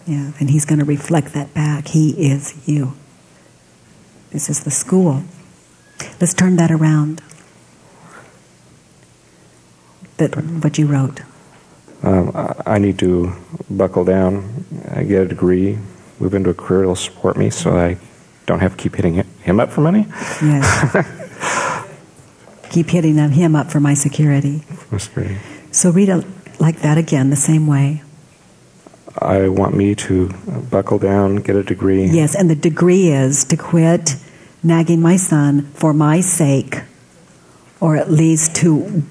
Yeah, and he's going to reflect that back. He is you. This is the school. Let's turn that around. That what you wrote. Um, I- I need to buckle down, uh, get a degree, move into a career that'll support me, so I don't have to keep hitting hi- him up for money. Yes. Keep hitting him up for my security. That's great. So read it like that again, the same way. I want me to buckle down, get a degree. Yes, and the degree is to quit nagging my son for my sake, or at least to.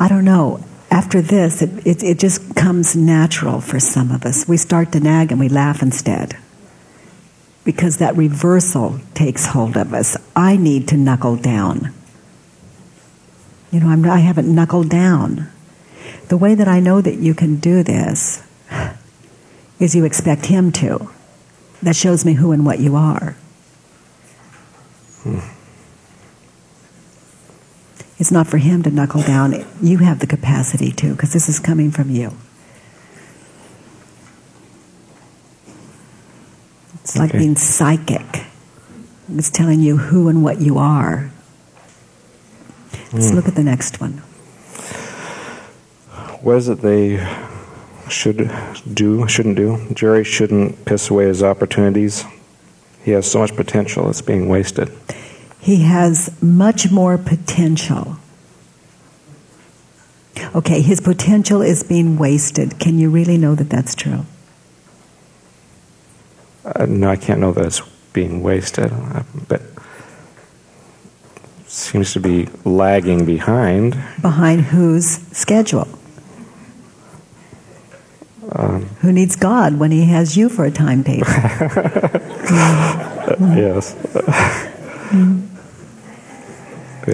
I don't know. After this, it, it, it just comes natural for some of us. We start to nag and we laugh instead. Because that reversal takes hold of us. I need to knuckle down. You know, I'm, I haven't knuckled down. The way that I know that you can do this is you expect him to. That shows me who and what you are. Hmm. It's not for him to knuckle down. You have the capacity to, because this is coming from you. It's like Okay. being psychic. It's telling you who and what you are. Let's Hmm. look at the next one. What is it they should do, shouldn't do? Jerry shouldn't piss away his opportunities. He has so much potential, it's being wasted. He has much more potential. Okay, his potential is being wasted. Can you really know that that's true? Uh, no, I can't know that it's being wasted, uh, but seems to be lagging behind. Behind whose schedule? Um, Who needs God when he has you for a timetable? yes.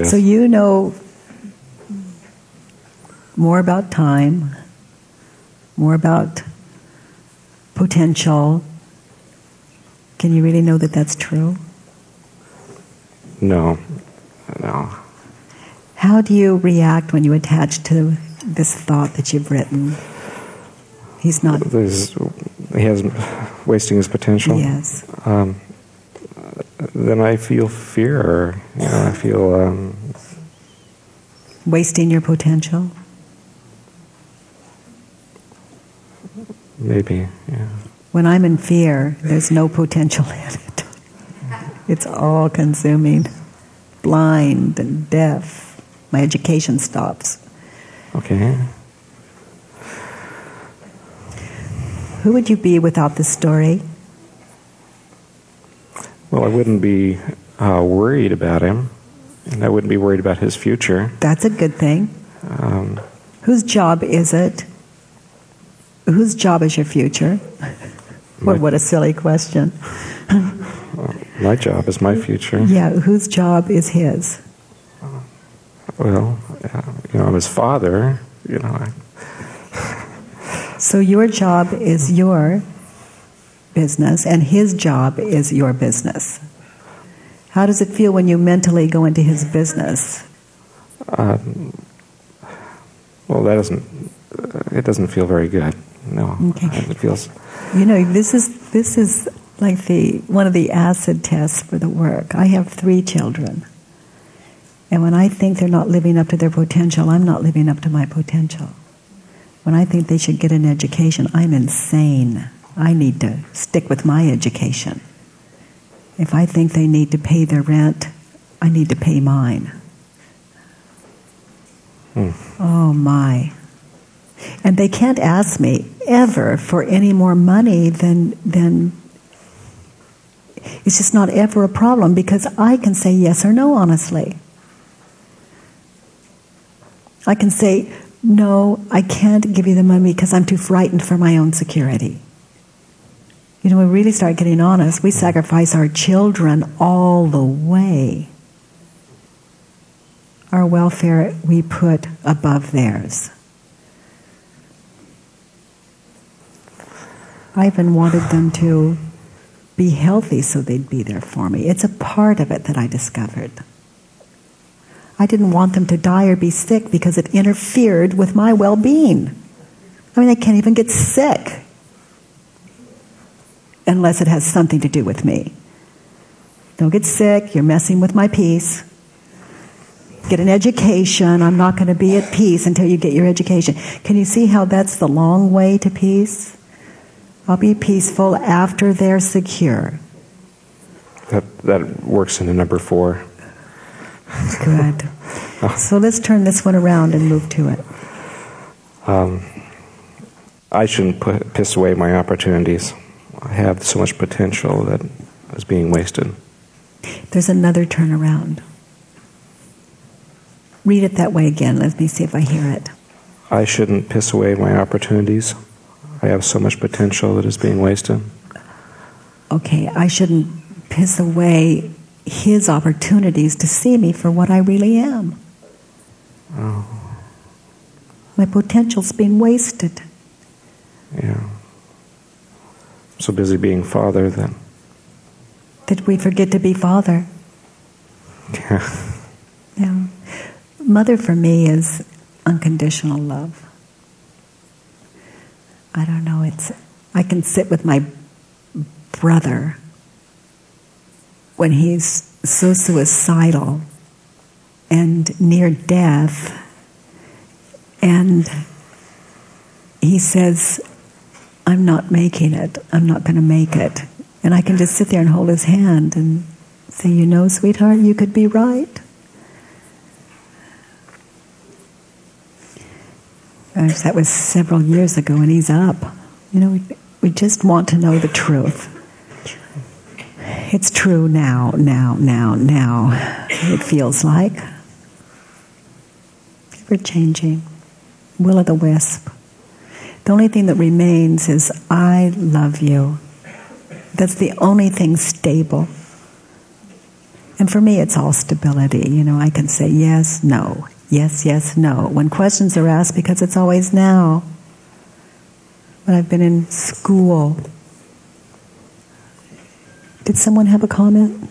So you know more about time, more about potential. Can you really know that that's true? no, no. How do you react when you attach to this thought that you've written? He's not. There's, he has wasting his potential. Yes. Um, then I feel fear. You know, I feel um, Wasting your potential? maybe. Yeah. When I'm in fear, there's no potential in it. It's all consuming, blind and deaf. My education stops. Okay. Who would you be without this story? Well, I wouldn't be uh, worried about him, and I wouldn't be worried about his future. That's a good thing. Um, Whose job is it? Whose job is your future? what, what a silly question. my job is my future. Yeah, whose job is his? Well, you know, I'm his father. You know, I, So your job is your business, and his job is your business. How does it feel when you mentally go into his business? Um, well, that doesn't. uh, It doesn't feel very good. No, Okay. it feels. You know, this is this is like the one of the acid tests for the work. I have three children. And when I think they're not living up to their potential, I'm not living up to my potential. When I think they should get an education, I'm insane. I need to stick with my education. If I think they need to pay their rent, I need to pay mine. Hmm. Oh my. And they can't ask me ever for any more money than than it's just not ever a problem because I can say yes or no honestly. I can say, no, I can't give you the money because I'm too frightened for my own security. You know, we really start getting honest, we sacrifice our children all the way. Our welfare we put above theirs. I even wanted them to be healthy so they'd be there for me. It's a part of it that I discovered. I didn't want them to die or be sick because it interfered with my well being. I mean, they can't even get sick unless it has something to do with me. Don't get sick, you're messing with my peace. Get an education, I'm not going to be at peace until you get your education. Can you see how that's the long way to peace? I'll be peaceful after they're secure. That that works into number four. Good. So let's turn this one around and move to it. Um, I shouldn't put, piss away my opportunities. I have so much potential that is being wasted. There's another turnaround. Read it that way again. Let me see if I hear it. I shouldn't piss away my opportunities. I have so much potential that is being wasted. Okay, I shouldn't piss away his opportunities to see me for what I really am. Oh, My potential's being wasted. yeah. So busy being father that Did we forget to be father? yeah. Yeah. Mother for me is unconditional love. I don't know, it's I can sit with my brother when he's so suicidal and near death and he says I'm not making it. I'm not going to make it. And I can just sit there and hold his hand and say, "You know, sweetheart, you could be right." Gosh, that was several years ago, and he's up. You know, we, we just want to know the truth. It's true now, now, now, now. It feels like. Ever changing. Will o' the wisp. The only thing that remains is I love you. That's the only thing stable. And for me, it's all stability. You know, I can say yes, no, yes, yes, no. When questions are asked, because it's always now. When I've been in school. Did someone have a comment?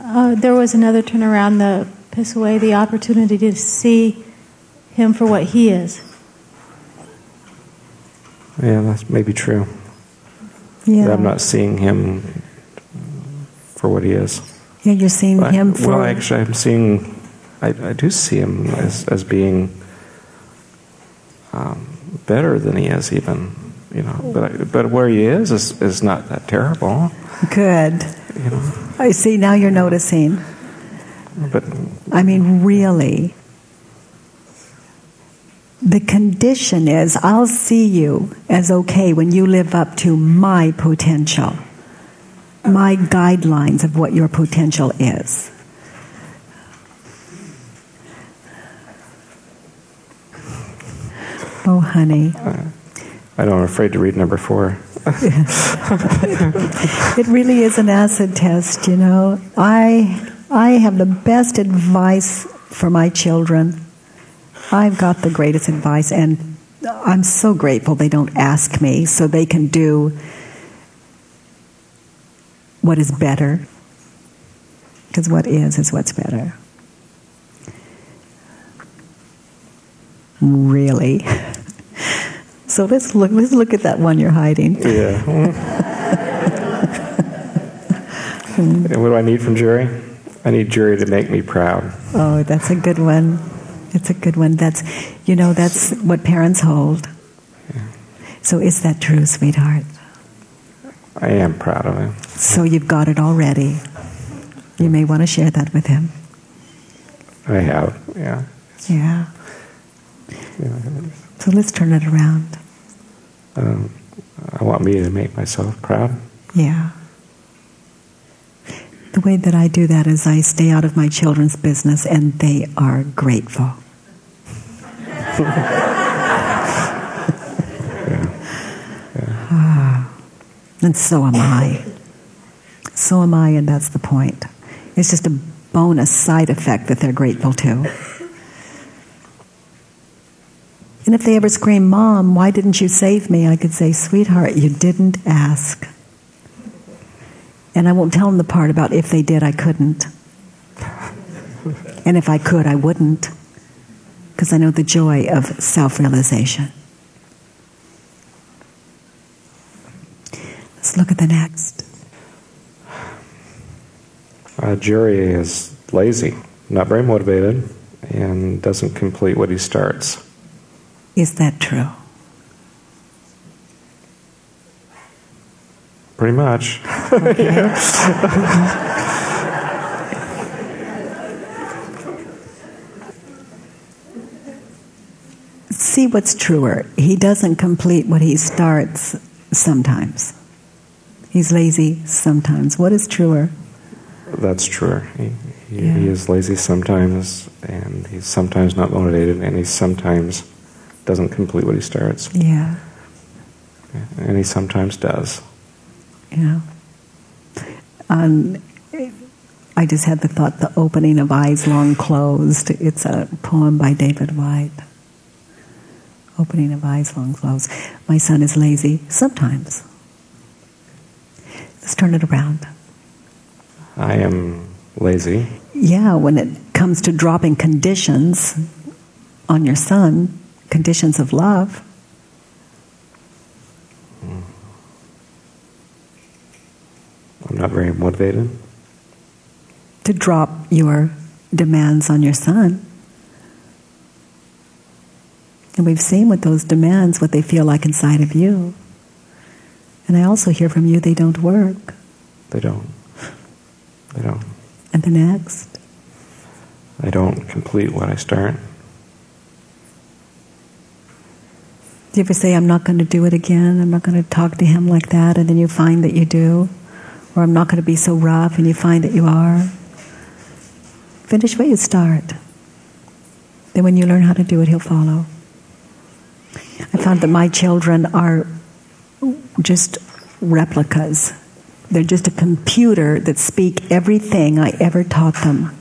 Uh, there was another turnaround, the piss away the opportunity to see him for what he is. Yeah, that's maybe true. Yeah. I'm not seeing him for what he is. Yeah, you're seeing But- him for. Well, actually, I'm seeing. I, I do see him as as being um, better than he is, even. You know, but I, but where he is is is not that terrible. Good. You know, I see, now you're noticing. but I mean, really. The condition is I'll see you as okay when you live up to my potential, my guidelines of what your potential is. Oh, honey. I don't. I'm afraid to read number four. it really is an acid test, you know. I I have the best advice for my children. I've got the greatest advice and I'm so grateful they don't ask me so they can do what is better. Because what is is what's better. Really? So let's look. Let's look at that one you're hiding. Yeah. and what do I need from Jerry? I need Jerry to make me proud. Oh, that's a good one. It's a good one. That's, you know, that's what parents hold. So is that true, sweetheart? I am proud of him. So you've got it already. You may want to share that with him. I have, yeah. Yeah. yeah. So let's turn it around. Um, I want me to make myself proud. Yeah. The way that I do that is I stay out of my children's business and they are grateful. And so am I. So am I, and that's the point. It's just a bonus side effect that they're grateful to. And if they ever scream, Mom, why didn't you save me? I could say, Sweetheart, you didn't ask. And I won't tell them the part about if they did, I couldn't. And if I could, I wouldn't. Because I know the joy of self realization. Let's look at the next. Uh, Jerry is lazy, not very motivated, and doesn't complete what he starts. Is that true? Pretty much. See what's truer. He doesn't complete what he starts sometimes. He's lazy sometimes. What is truer? That's true. He, he, Yeah. he is lazy sometimes, and he's sometimes not motivated, and he sometimes doesn't complete what he starts, Yeah. and he sometimes does. Yeah. Um, I just had the thought, the opening of Eyes Long Closed. It's a poem by David Whyte. Opening of Eyes Long Closed. My son is lazy sometimes. Let's turn it around. I am lazy. Yeah, when it comes to dropping conditions on your son, conditions of love, I'm not very motivated. to drop your demands on your son. And we've seen with those demands what they feel like inside of you. And I also hear from you they don't work. They don't. They don't. And the next, I don't complete what I start. do you ever say, I'm not going to do it again? I'm not going to talk to him like that, and then you find that you do? Or I'm not going to be so rough, and you find that you are? Finish what you start. Then when you learn how to do it, he'll follow. I found that my children are just replicas. They're just a computer that speak everything I ever taught them.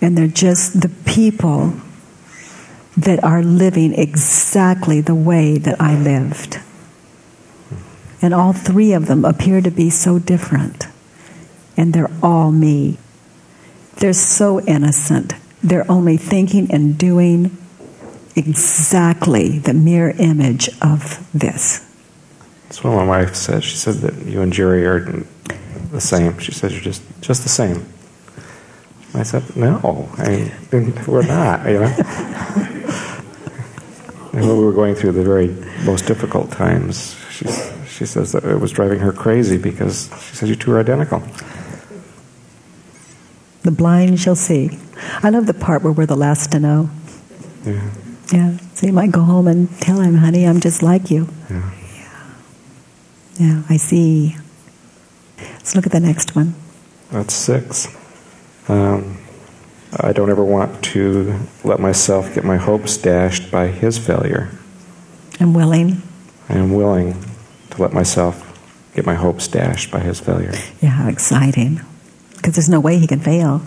And they're just the people that are living exactly the way that I lived. And all three of them appear to be so different. And they're all me. They're so innocent. They're only thinking and doing exactly the mirror image of this. That's what my wife said. She said that you and Jerry are the same. She said you're just just the same. I said, no, I, we're not. You know. and when we were going through the very most difficult times, she she says that it was driving her crazy because she says you two are identical. The blind shall see. I love the part where we're the last to know. Yeah. Yeah. So you might go home and tell him, honey, I'm just like you. Yeah. Yeah, I see. Let's look at the next one. That's six. Um, I don't ever want to let myself get my hopes dashed by his failure. I'm willing. I am willing to let myself get my hopes dashed by his failure. Yeah, how exciting. Because there's no way he can fail.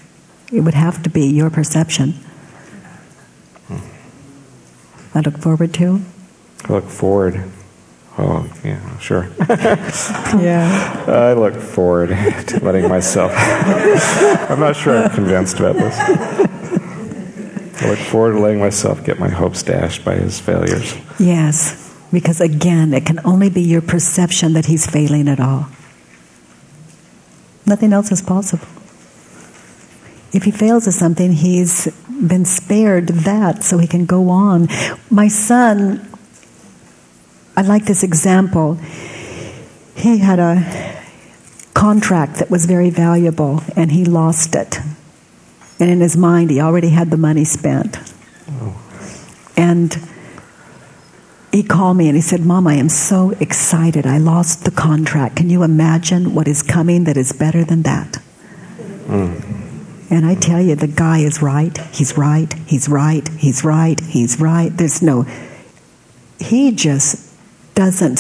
It would have to be your perception. I look forward to. I look forward, Oh, yeah, sure. yeah. I look forward to letting myself. I'm not sure I'm convinced about this. I look forward to letting myself get my hopes dashed by his failures. Yes, because again, it can only be your perception that he's failing at all. Nothing else is possible. If he fails at something, he's been spared that so he can go on. My son, I like this example. He had a contract that was very valuable and he lost it. And in his mind, he already had the money spent. Oh. And he called me and he said, Mom, I am so excited. I lost the contract. Can you imagine what is coming that is better than that? Mm. And I tell you, the guy is right. He's right. He's right. He's right. He's right. There's no. He just doesn't.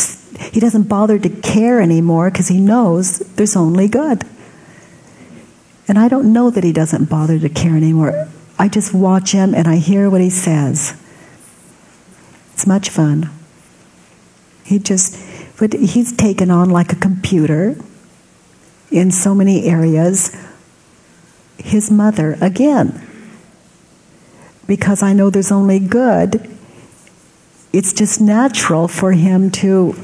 He doesn't bother to care anymore because he knows there's only good. And I don't know that he doesn't bother to care anymore. I just watch him and I hear what he says. It's much fun. He just, but he's taken on like a computer in so many areas. His mother again. Because I know there's only good, it's just natural for him to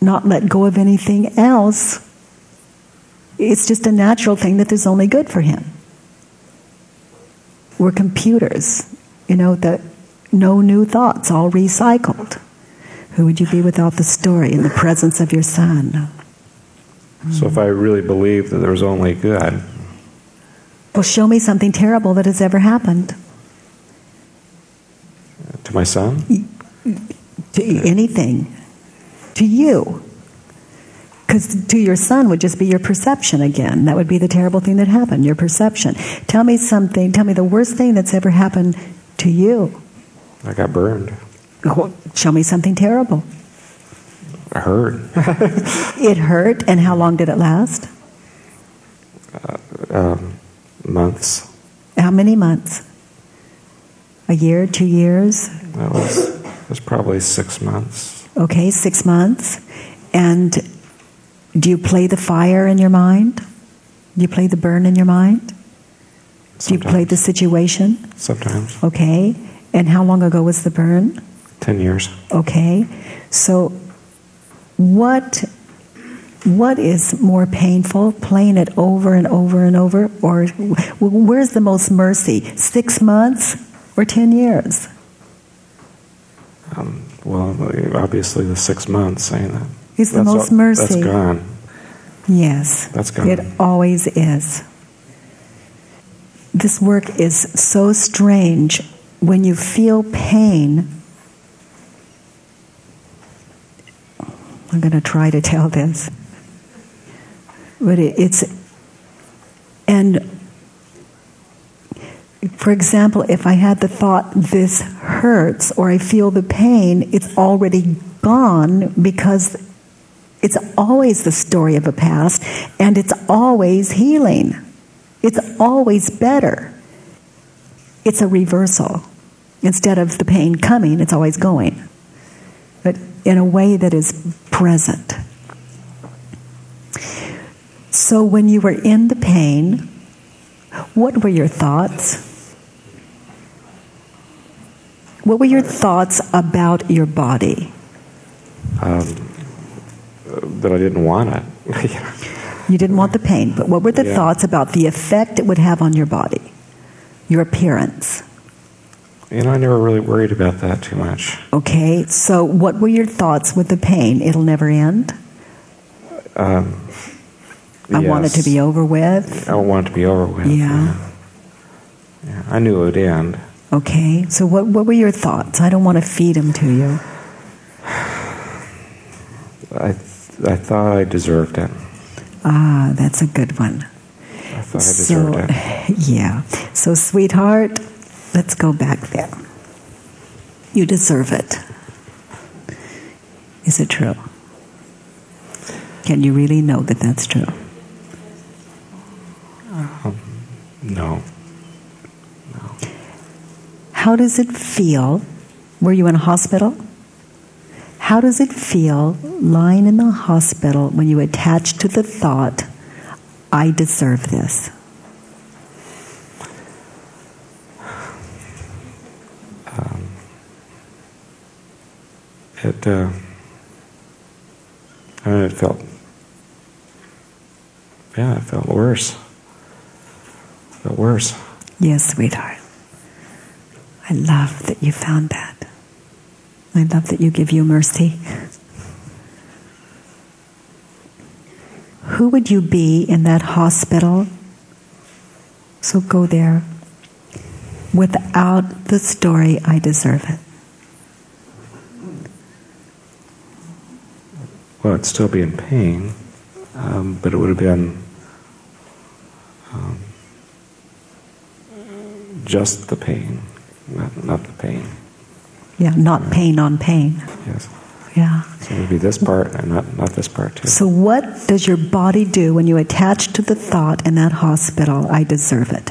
not let go of anything else. It's just a natural thing that there's only good for him. We're computers, you know, that no new thoughts, all recycled. Who would you be without the story in the presence of your son? So if I really believe that there's only good, Well, show me something terrible that has ever happened. to my son, To anything. To you. Because to your son would just be your perception again. That would be the terrible thing that happened, your perception. Tell me something, tell me the worst thing that's ever happened to you. I got burned. Oh, Show me something terrible. I heard. It hurt, and how long did it last? um, months. How many months? A year, two years? That was, it was probably six months. Okay, six months. And do you play the fire in your mind? Do you play the burn in your mind? Do you play the situation? Sometimes. Okay. And how long ago was the burn? Ten years. Okay. So what what is more painful playing it over and over and over or where's the most mercy 6 months or 10 years Um, well, obviously the six months. I mean, that, It's the most all- mercy. That's gone. yes That's gone. it always is this work is so strange when you feel pain I'm going to try to tell this. But it, it's, and for example, if I had the thought, this hurts, or I feel the pain, it's already gone because it's always the story of a past and it's always healing. It's always better. It's a reversal. Instead of the pain coming, it's always going. But in a way that is present. So when you were in the pain, what were your thoughts? What were your thoughts about your body? Um, that I didn't want it. You didn't want the pain, but what were the Yeah. thoughts about the effect it would have on your body? Your appearance. you know, I never really worried about that too much. Okay, so what were your thoughts with the pain? It'll never end? Um, I want it to be over with? I want it to be over with. Yeah. Yeah, I knew it would end. Okay, so what, what were your thoughts? I don't want to feed them to you. I, I thought I deserved it. Ah, that's a good one. I thought I So, deserved it. yeah. So, sweetheart, let's go back there. You deserve it. Is it true? Can you really know that that's true? Um, no. How does it feel? Were you in a hospital? How does it feel lying in the hospital when you attach to the thought, I deserve this? Um, it, uh, I mean, it felt, yeah, it felt worse. Felt worse. Yes, sweetheart. I love that you found that. I love that you give you mercy. Who would you be in that hospital? So go there without the story, I deserve it. Well, it'd still be in pain, um, but it would have been um, just the pain, not, not the pain. Yeah, not pain on pain. Yes. Yeah. So maybe this part and not, not this part too. So, what does your body do when you attach to the thought in that hospital, I deserve it?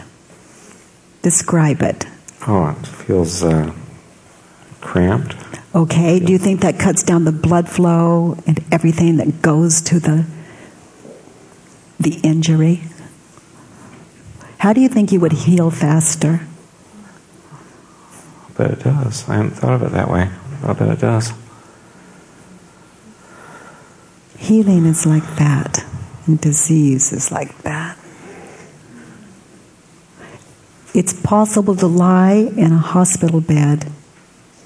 Describe it. Oh, it feels uh, cramped. Okay. Do you think that cuts down the blood flow and everything that goes to the the injury? How do you think you would heal faster? But it does. I hadn't thought of it that way. I bet it does. Healing is like that, and disease is like that. It's possible to lie in a hospital bed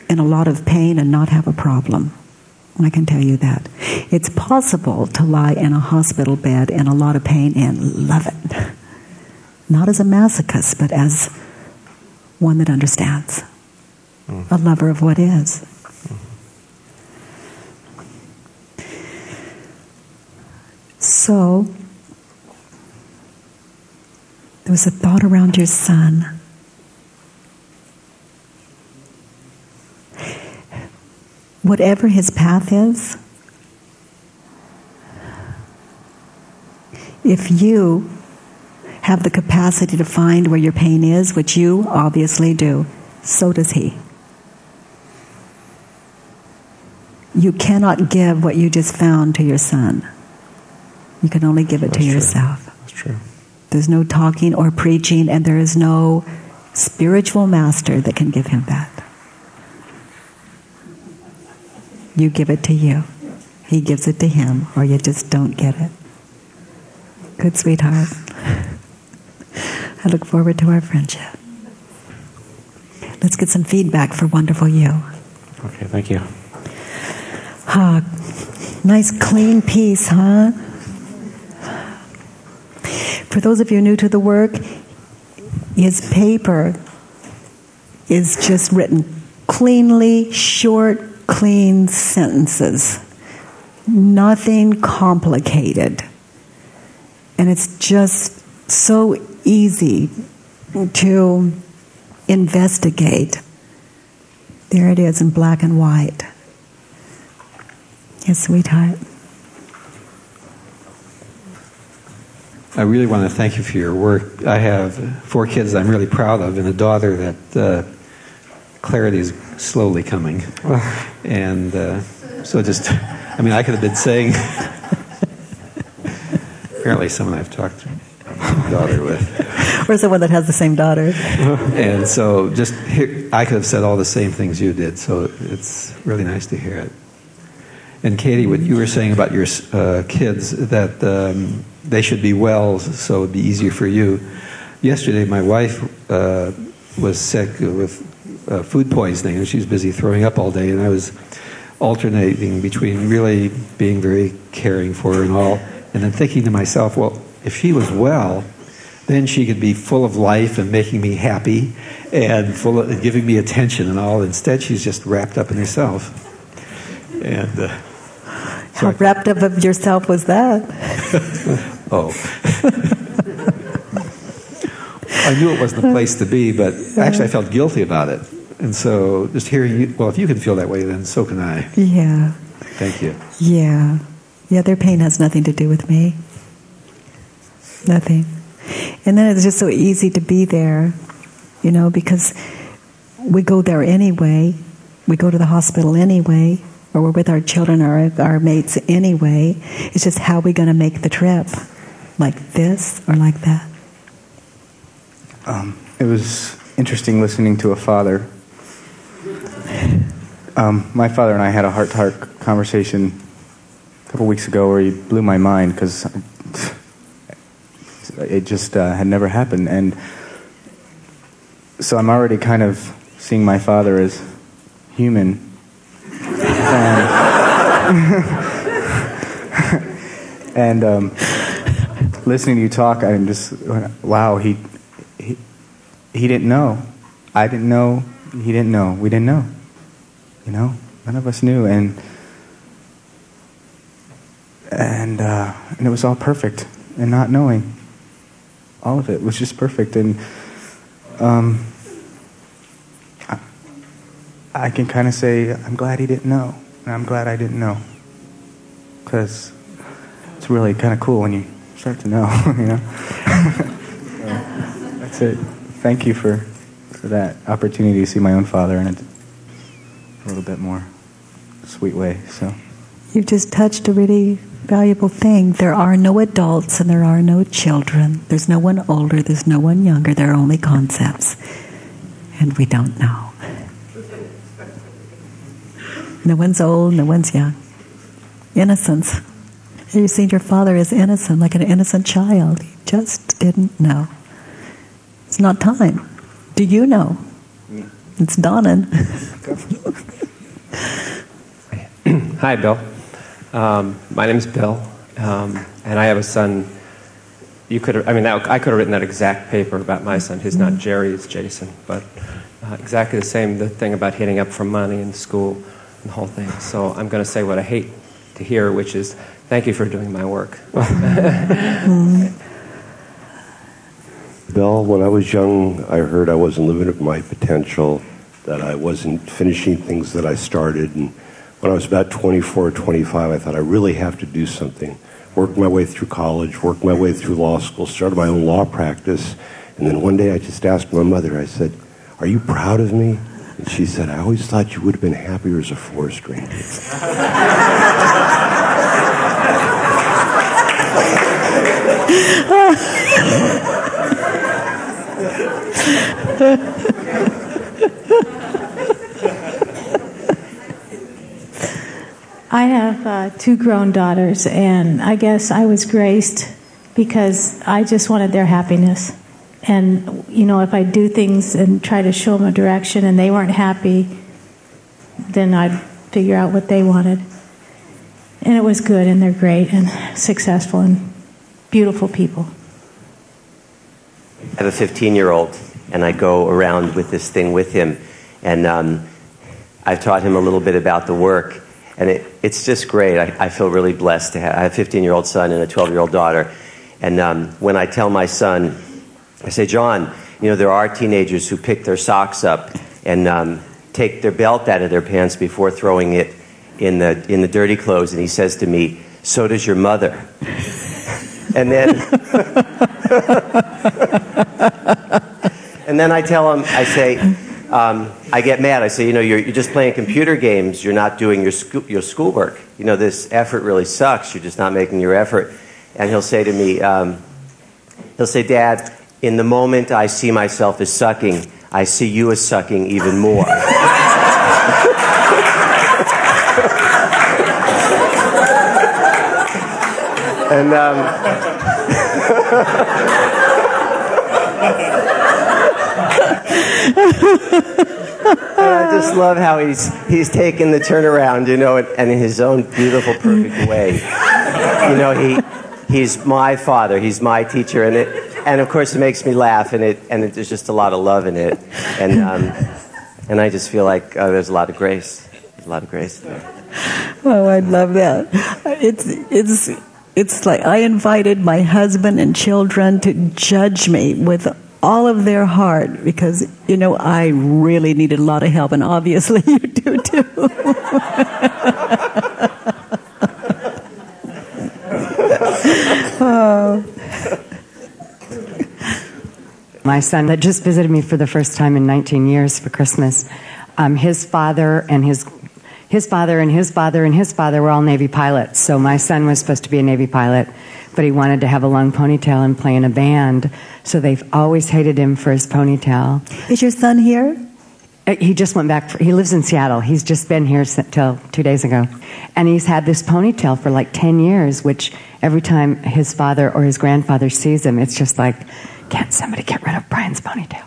in a lot of pain and not have a problem. I can tell you that. It's possible to lie in a hospital bed in a lot of pain and love it. Not as a masochist, but as one that understands, Mm. a lover of what is. So, there was a thought around your son. Whatever his path is, if you have the capacity to find where your pain is, which you obviously do, so does he. You cannot give what you just found to your son. You can only give it That's to true. yourself. That's true. There's no talking or preaching, and there is no spiritual master that can give him that. You give it to you. He gives it to him, or you just don't get it. Good, sweetheart. I look forward to our friendship. Let's get some feedback for Wonderful You. Okay, thank you. Ah, nice clean piece, huh? For those of you new to the work, his paper is just written cleanly, short, clean sentences. Nothing complicated. And it's just so easy to investigate. There it is in black and white. Yes, sweetheart. I really want to thank you for your work. I have four kids I'm really proud of, and a daughter that uh, clarity is slowly coming. And uh, so, just, I mean, I could have been saying. apparently, someone I've talked to my daughter with. Where's the one that has the same daughter? And so, just hear, I could have said all the same things you did. So it's really nice to hear it. And Katie, what you were saying about your uh, kids that um, they should be well, so it'd be easier for you. Yesterday, my wife uh, was sick with uh, food poisoning, and she was busy throwing up all day, and I was alternating between really being very caring for her and all, and then thinking to myself, well, if she was well, then she could be full of life and making me happy and full of, and giving me attention and all. Instead, she's just wrapped up in herself. And uh, How wrapped up of yourself was that? oh, I knew it wasn't the place to be, but actually, I felt guilty about it. And so, just hearing you, well, if you can feel that way, then so can I. Yeah, Thank you. yeah. Yeah, their pain has nothing to do with me. Nothing. And then it's just so easy to be there, you know, because we go there anyway. We go to the hospital anyway, or we're with our children or our mates anyway. It's just how we're going to make the trip, like this or like that. Um, it was interesting listening to a father. Um, my father and I had a heart-to-heart conversation a couple weeks ago where he blew my mind because it just uh, had never happened, and so I'm already kind of seeing my father as human. And, and um, listening to you talk, I'm just wow. He, he he didn't know. I didn't know. He didn't know. We didn't know. You know, none of us knew, and and uh, and it was all perfect. And not knowing, all of it was just perfect. And um, I, I can kind of say, I'm glad he didn't know, and I'm glad I didn't know, because it's really kind of cool when you start to know. you know. so, that's it. Thank you for for that opportunity to see my own father in a, a little bit more sweet way. So. You've just touched a really valuable thing. There are no adults and there are no children. There's no one older, there's no one younger. There are only concepts. And we don't know. No one's old, no one's young. Innocence. You see your father as innocent, like an innocent child. He just didn't know. It's not time. Do you know? It's dawning. Hi, Bill. Um, my name is Bill, um, and I have a son. You could, I mean, that, I could have written that exact paper about my son. Who's not Jerry, it's Jason, but uh, exactly the same. The thing about hitting up for money in school, and the whole thing. So I'm going to say what I hate to hear, which is, thank you for doing my work. Bill, when I was young, I heard I wasn't living up my potential, that I wasn't finishing things that I started, and when I was about 24 or 25, I thought I really have to do something. Worked my way through college, worked my way through law school, started my own law practice, and then one day I just asked my mother, I said, Are you proud of me? And she said, I always thought you would have been happier as a forest ranger. I have uh, two grown daughters, and I guess I was graced because I just wanted their happiness. And, you know, if I do things and try to show them a direction and they weren't happy, then I'd figure out what they wanted. And it was good, and they're great and successful and beautiful people. I have a 15 year old, and I go around with this thing with him. And um, I've taught him a little bit about the work. And it, it's just great. I, I, feel really blessed to have. I have a 15 year old son and a 12 year old daughter. And um, when I tell my son, I say, John, you know, there are teenagers who pick their socks up and um, take their belt out of their pants before throwing it in the, in the dirty clothes. And he says to me, So does your mother. and then. and then I tell him, I say, um, I get mad. I say, you know, you're, you're, just playing computer games. You're not doing your, sco- your schoolwork. You know, this effort really sucks. You're just not making your effort. And he'll say to me, um, he'll say, Dad, in the moment I see myself as sucking, I see you as sucking even more. and um, and I just love how he's he's taken the turnaround, you know, and, and in his own beautiful, perfect way. You know, he he's my father, he's my teacher, and it and of course it makes me laugh, and it and it, there's just a lot of love in it, and um, and I just feel like uh, there's a lot of grace, a lot of grace there. Oh, I love that. It's it's it's like I invited my husband and children to judge me with all of their heart because, you know, I really needed a lot of help, and obviously you do too. oh. My son that just visited me for the first time in 19 years for Christmas, um, his father and his his father and his father and his father were all Navy pilots. So my son was supposed to be a Navy pilot, but he wanted to have a long ponytail and play in a band. So they've always hated him for his ponytail. Is your son here? Uh, He just went back. For, he lives in Seattle. He's just been here till two days ago, and he's had this ponytail for like ten years. Which every time his father or his grandfather sees him, it's just like, can't somebody get rid of Brian's ponytail?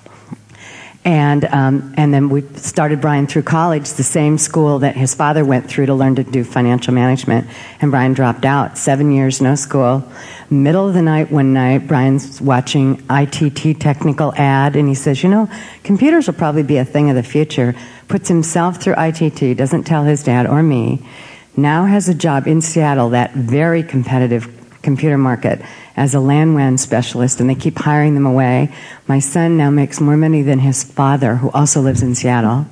And um, and then we started Brian through college, the same school that his father went through to learn to do financial management. And Brian dropped out, seven years, no school. Middle of the night, one night, Brian's watching ITT technical ad, and he says, "You know, computers will probably be a thing of the future." Puts himself through ITT, doesn't tell his dad or me. Now has a job in Seattle, that very competitive computer market as a LAN specialist, and they keep hiring them away. My son now makes more money than his father, who also lives in Seattle.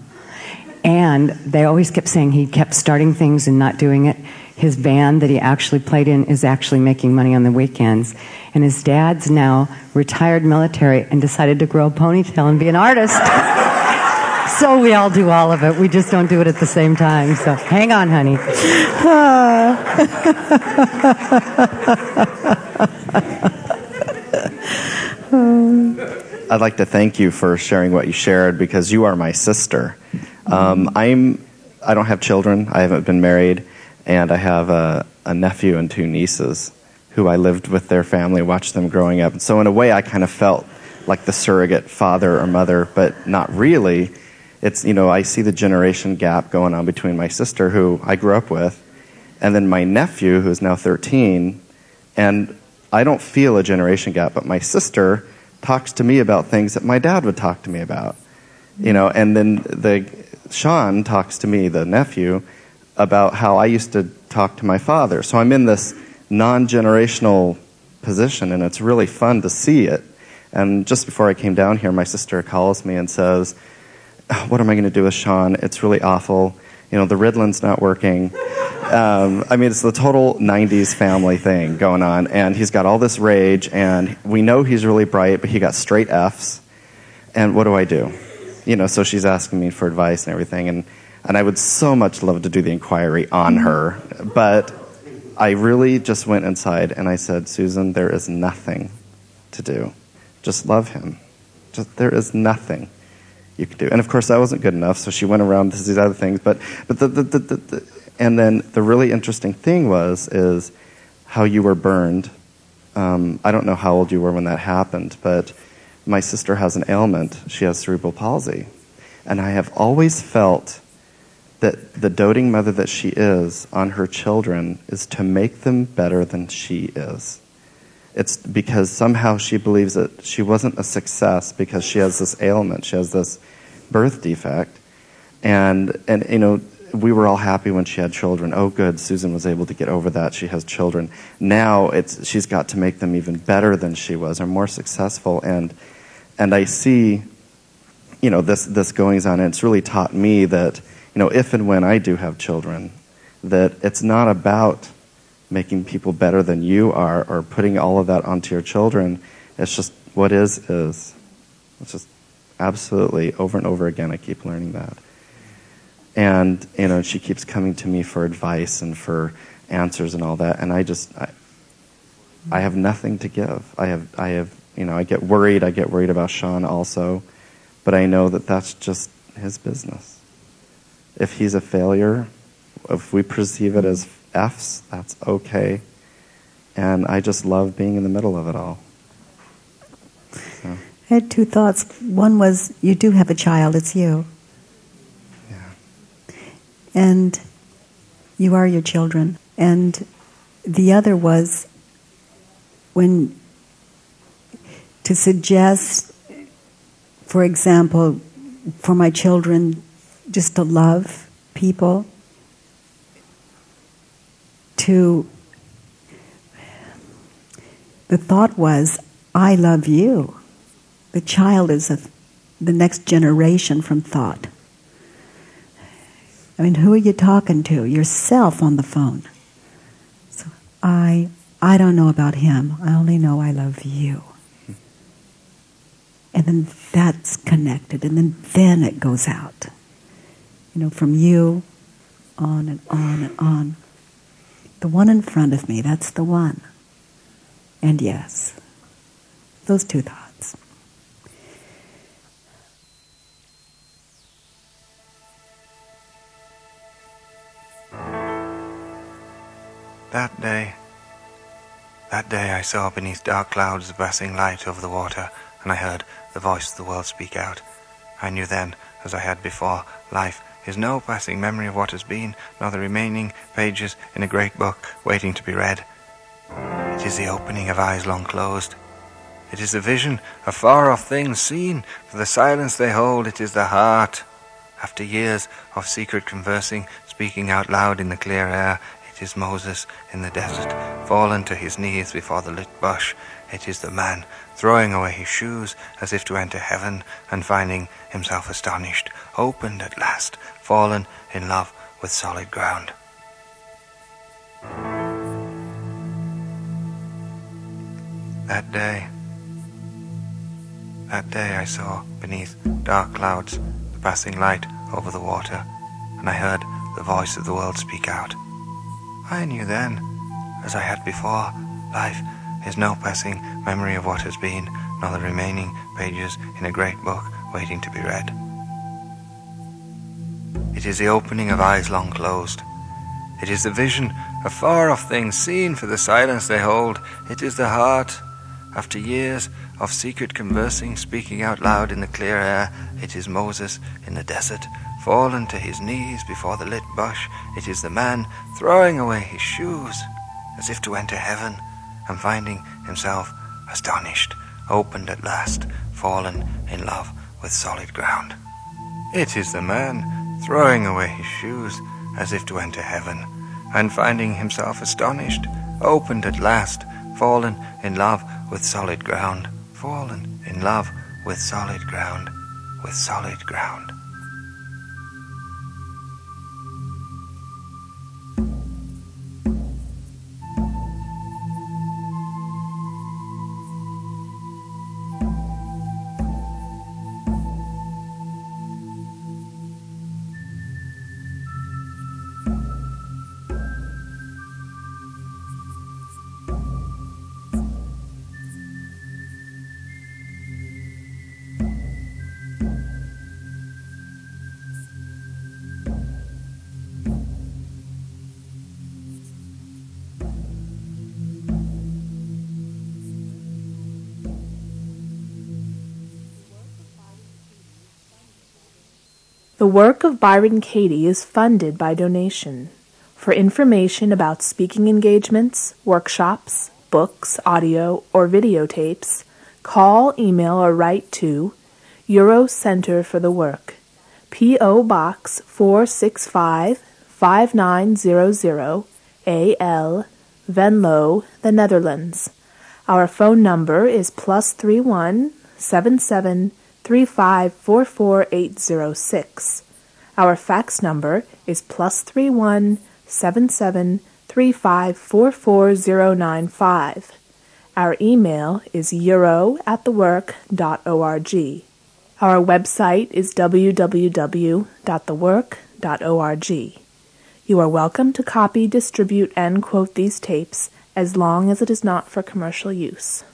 And they always kept saying he kept starting things and not doing it. His band that he actually played in is actually making money on the weekends. And his dad's now retired military and decided to grow a ponytail and be an artist. so we all do all of it. We just don't do it at the same time. So hang on, honey. I'd like to thank you for sharing what you shared because you are my sister. Um, I'm I don't have children. I haven't been married, and I have a, a nephew and two nieces who I lived with their family, watched them growing up. And so in a way, I kind of felt like the surrogate father or mother, but not really. It's you know I see the generation gap going on between my sister, who I grew up with, and then my nephew, who's now 13, and I don't feel a generation gap, but my sister talks to me about things that my dad would talk to me about. You know, and then the Sean talks to me, the nephew, about how I used to talk to my father. So I'm in this non-generational position and it's really fun to see it. And just before I came down here, my sister calls me and says, "What am I going to do with Sean? It's really awful. You know, the Ritalin's not working." Um, I mean, it's the total 90s family thing going on. And he's got all this rage, and we know he's really bright, but he got straight Fs. And what do I do? You know, so she's asking me for advice and everything. And, and I would so much love to do the inquiry on her. But I really just went inside and I said, Susan, there is nothing to do. Just love him. Just, there is nothing you can do. And of course, that wasn't good enough, so she went around to these other things. But, but the, the, the, the and then the really interesting thing was is how you were burned. Um, I don't know how old you were when that happened, but my sister has an ailment. She has cerebral palsy, and I have always felt that the doting mother that she is on her children is to make them better than she is. It's because somehow she believes that she wasn't a success because she has this ailment, she has this birth defect, and and you know we were all happy when she had children. Oh, good, Susan was able to get over that. She has children. Now it's she's got to make them even better than she was, or more successful. And and I see, you know, this this goings on. And it's really taught me that you know, if and when I do have children, that it's not about making people better than you are, or putting all of that onto your children. It's just what is is. It's just absolutely over and over again. I keep learning that and you know she keeps coming to me for advice and for answers and all that and i just I, I have nothing to give i have i have you know i get worried i get worried about sean also but i know that that's just his business if he's a failure if we perceive it as f's that's okay and i just love being in the middle of it all so. I had two thoughts. One was you do have a child, it's you. And you are your children. And the other was when to suggest, for example, for my children just to love people, to the thought was, I love you. The child is a, the next generation from thought. I mean, who are you talking to? Yourself on the phone. So I, I don't know about him. I only know I love you. And then that's connected, and then then it goes out. You know, from you on and on and on. The one in front of me, that's the one. And yes, those two thoughts. That day, that day I saw beneath dark clouds the passing light over the water, and I heard the voice of the world speak out. I knew then, as I had before, life is no passing memory of what has been, nor the remaining pages in a great book waiting to be read. It is the opening of eyes long closed. It is the vision of far off things seen, for the silence they hold, it is the heart. After years of secret conversing, speaking out loud in the clear air, it is Moses in the desert, fallen to his knees before the lit bush. It is the man throwing away his shoes as if to enter heaven, and finding himself astonished, opened at last, fallen in love with solid ground. That day, that day I saw beneath dark clouds the passing light over the water, and I heard the voice of the world speak out. I knew then, as I had before, life is no passing memory of what has been, nor the remaining pages in a great book waiting to be read. It is the opening of eyes long closed. It is the vision of far off things seen for the silence they hold. It is the heart, after years of secret conversing, speaking out loud in the clear air. It is Moses in the desert, fallen to his knees before the lit bush. It is the man throwing away his shoes as if to enter heaven, and finding himself astonished, opened at last, fallen in love with solid ground. It is the man throwing away his shoes as if to enter heaven, and finding himself astonished, opened at last, fallen in love with solid ground, fallen in love with solid ground, with solid ground. Work of Byron Katie is funded by donation. For information about speaking engagements, workshops, books, audio, or videotapes, call, email, or write to Euro Center for the Work, P.O. Box 465 5900 AL, Venlo, the Netherlands. Our phone number is plus 31 77 3544806. Our fax number is plus 31 77 3544095. Our email is euro at thework.org. Our website is www.thework.org. You are welcome to copy, distribute, and quote these tapes as long as it is not for commercial use.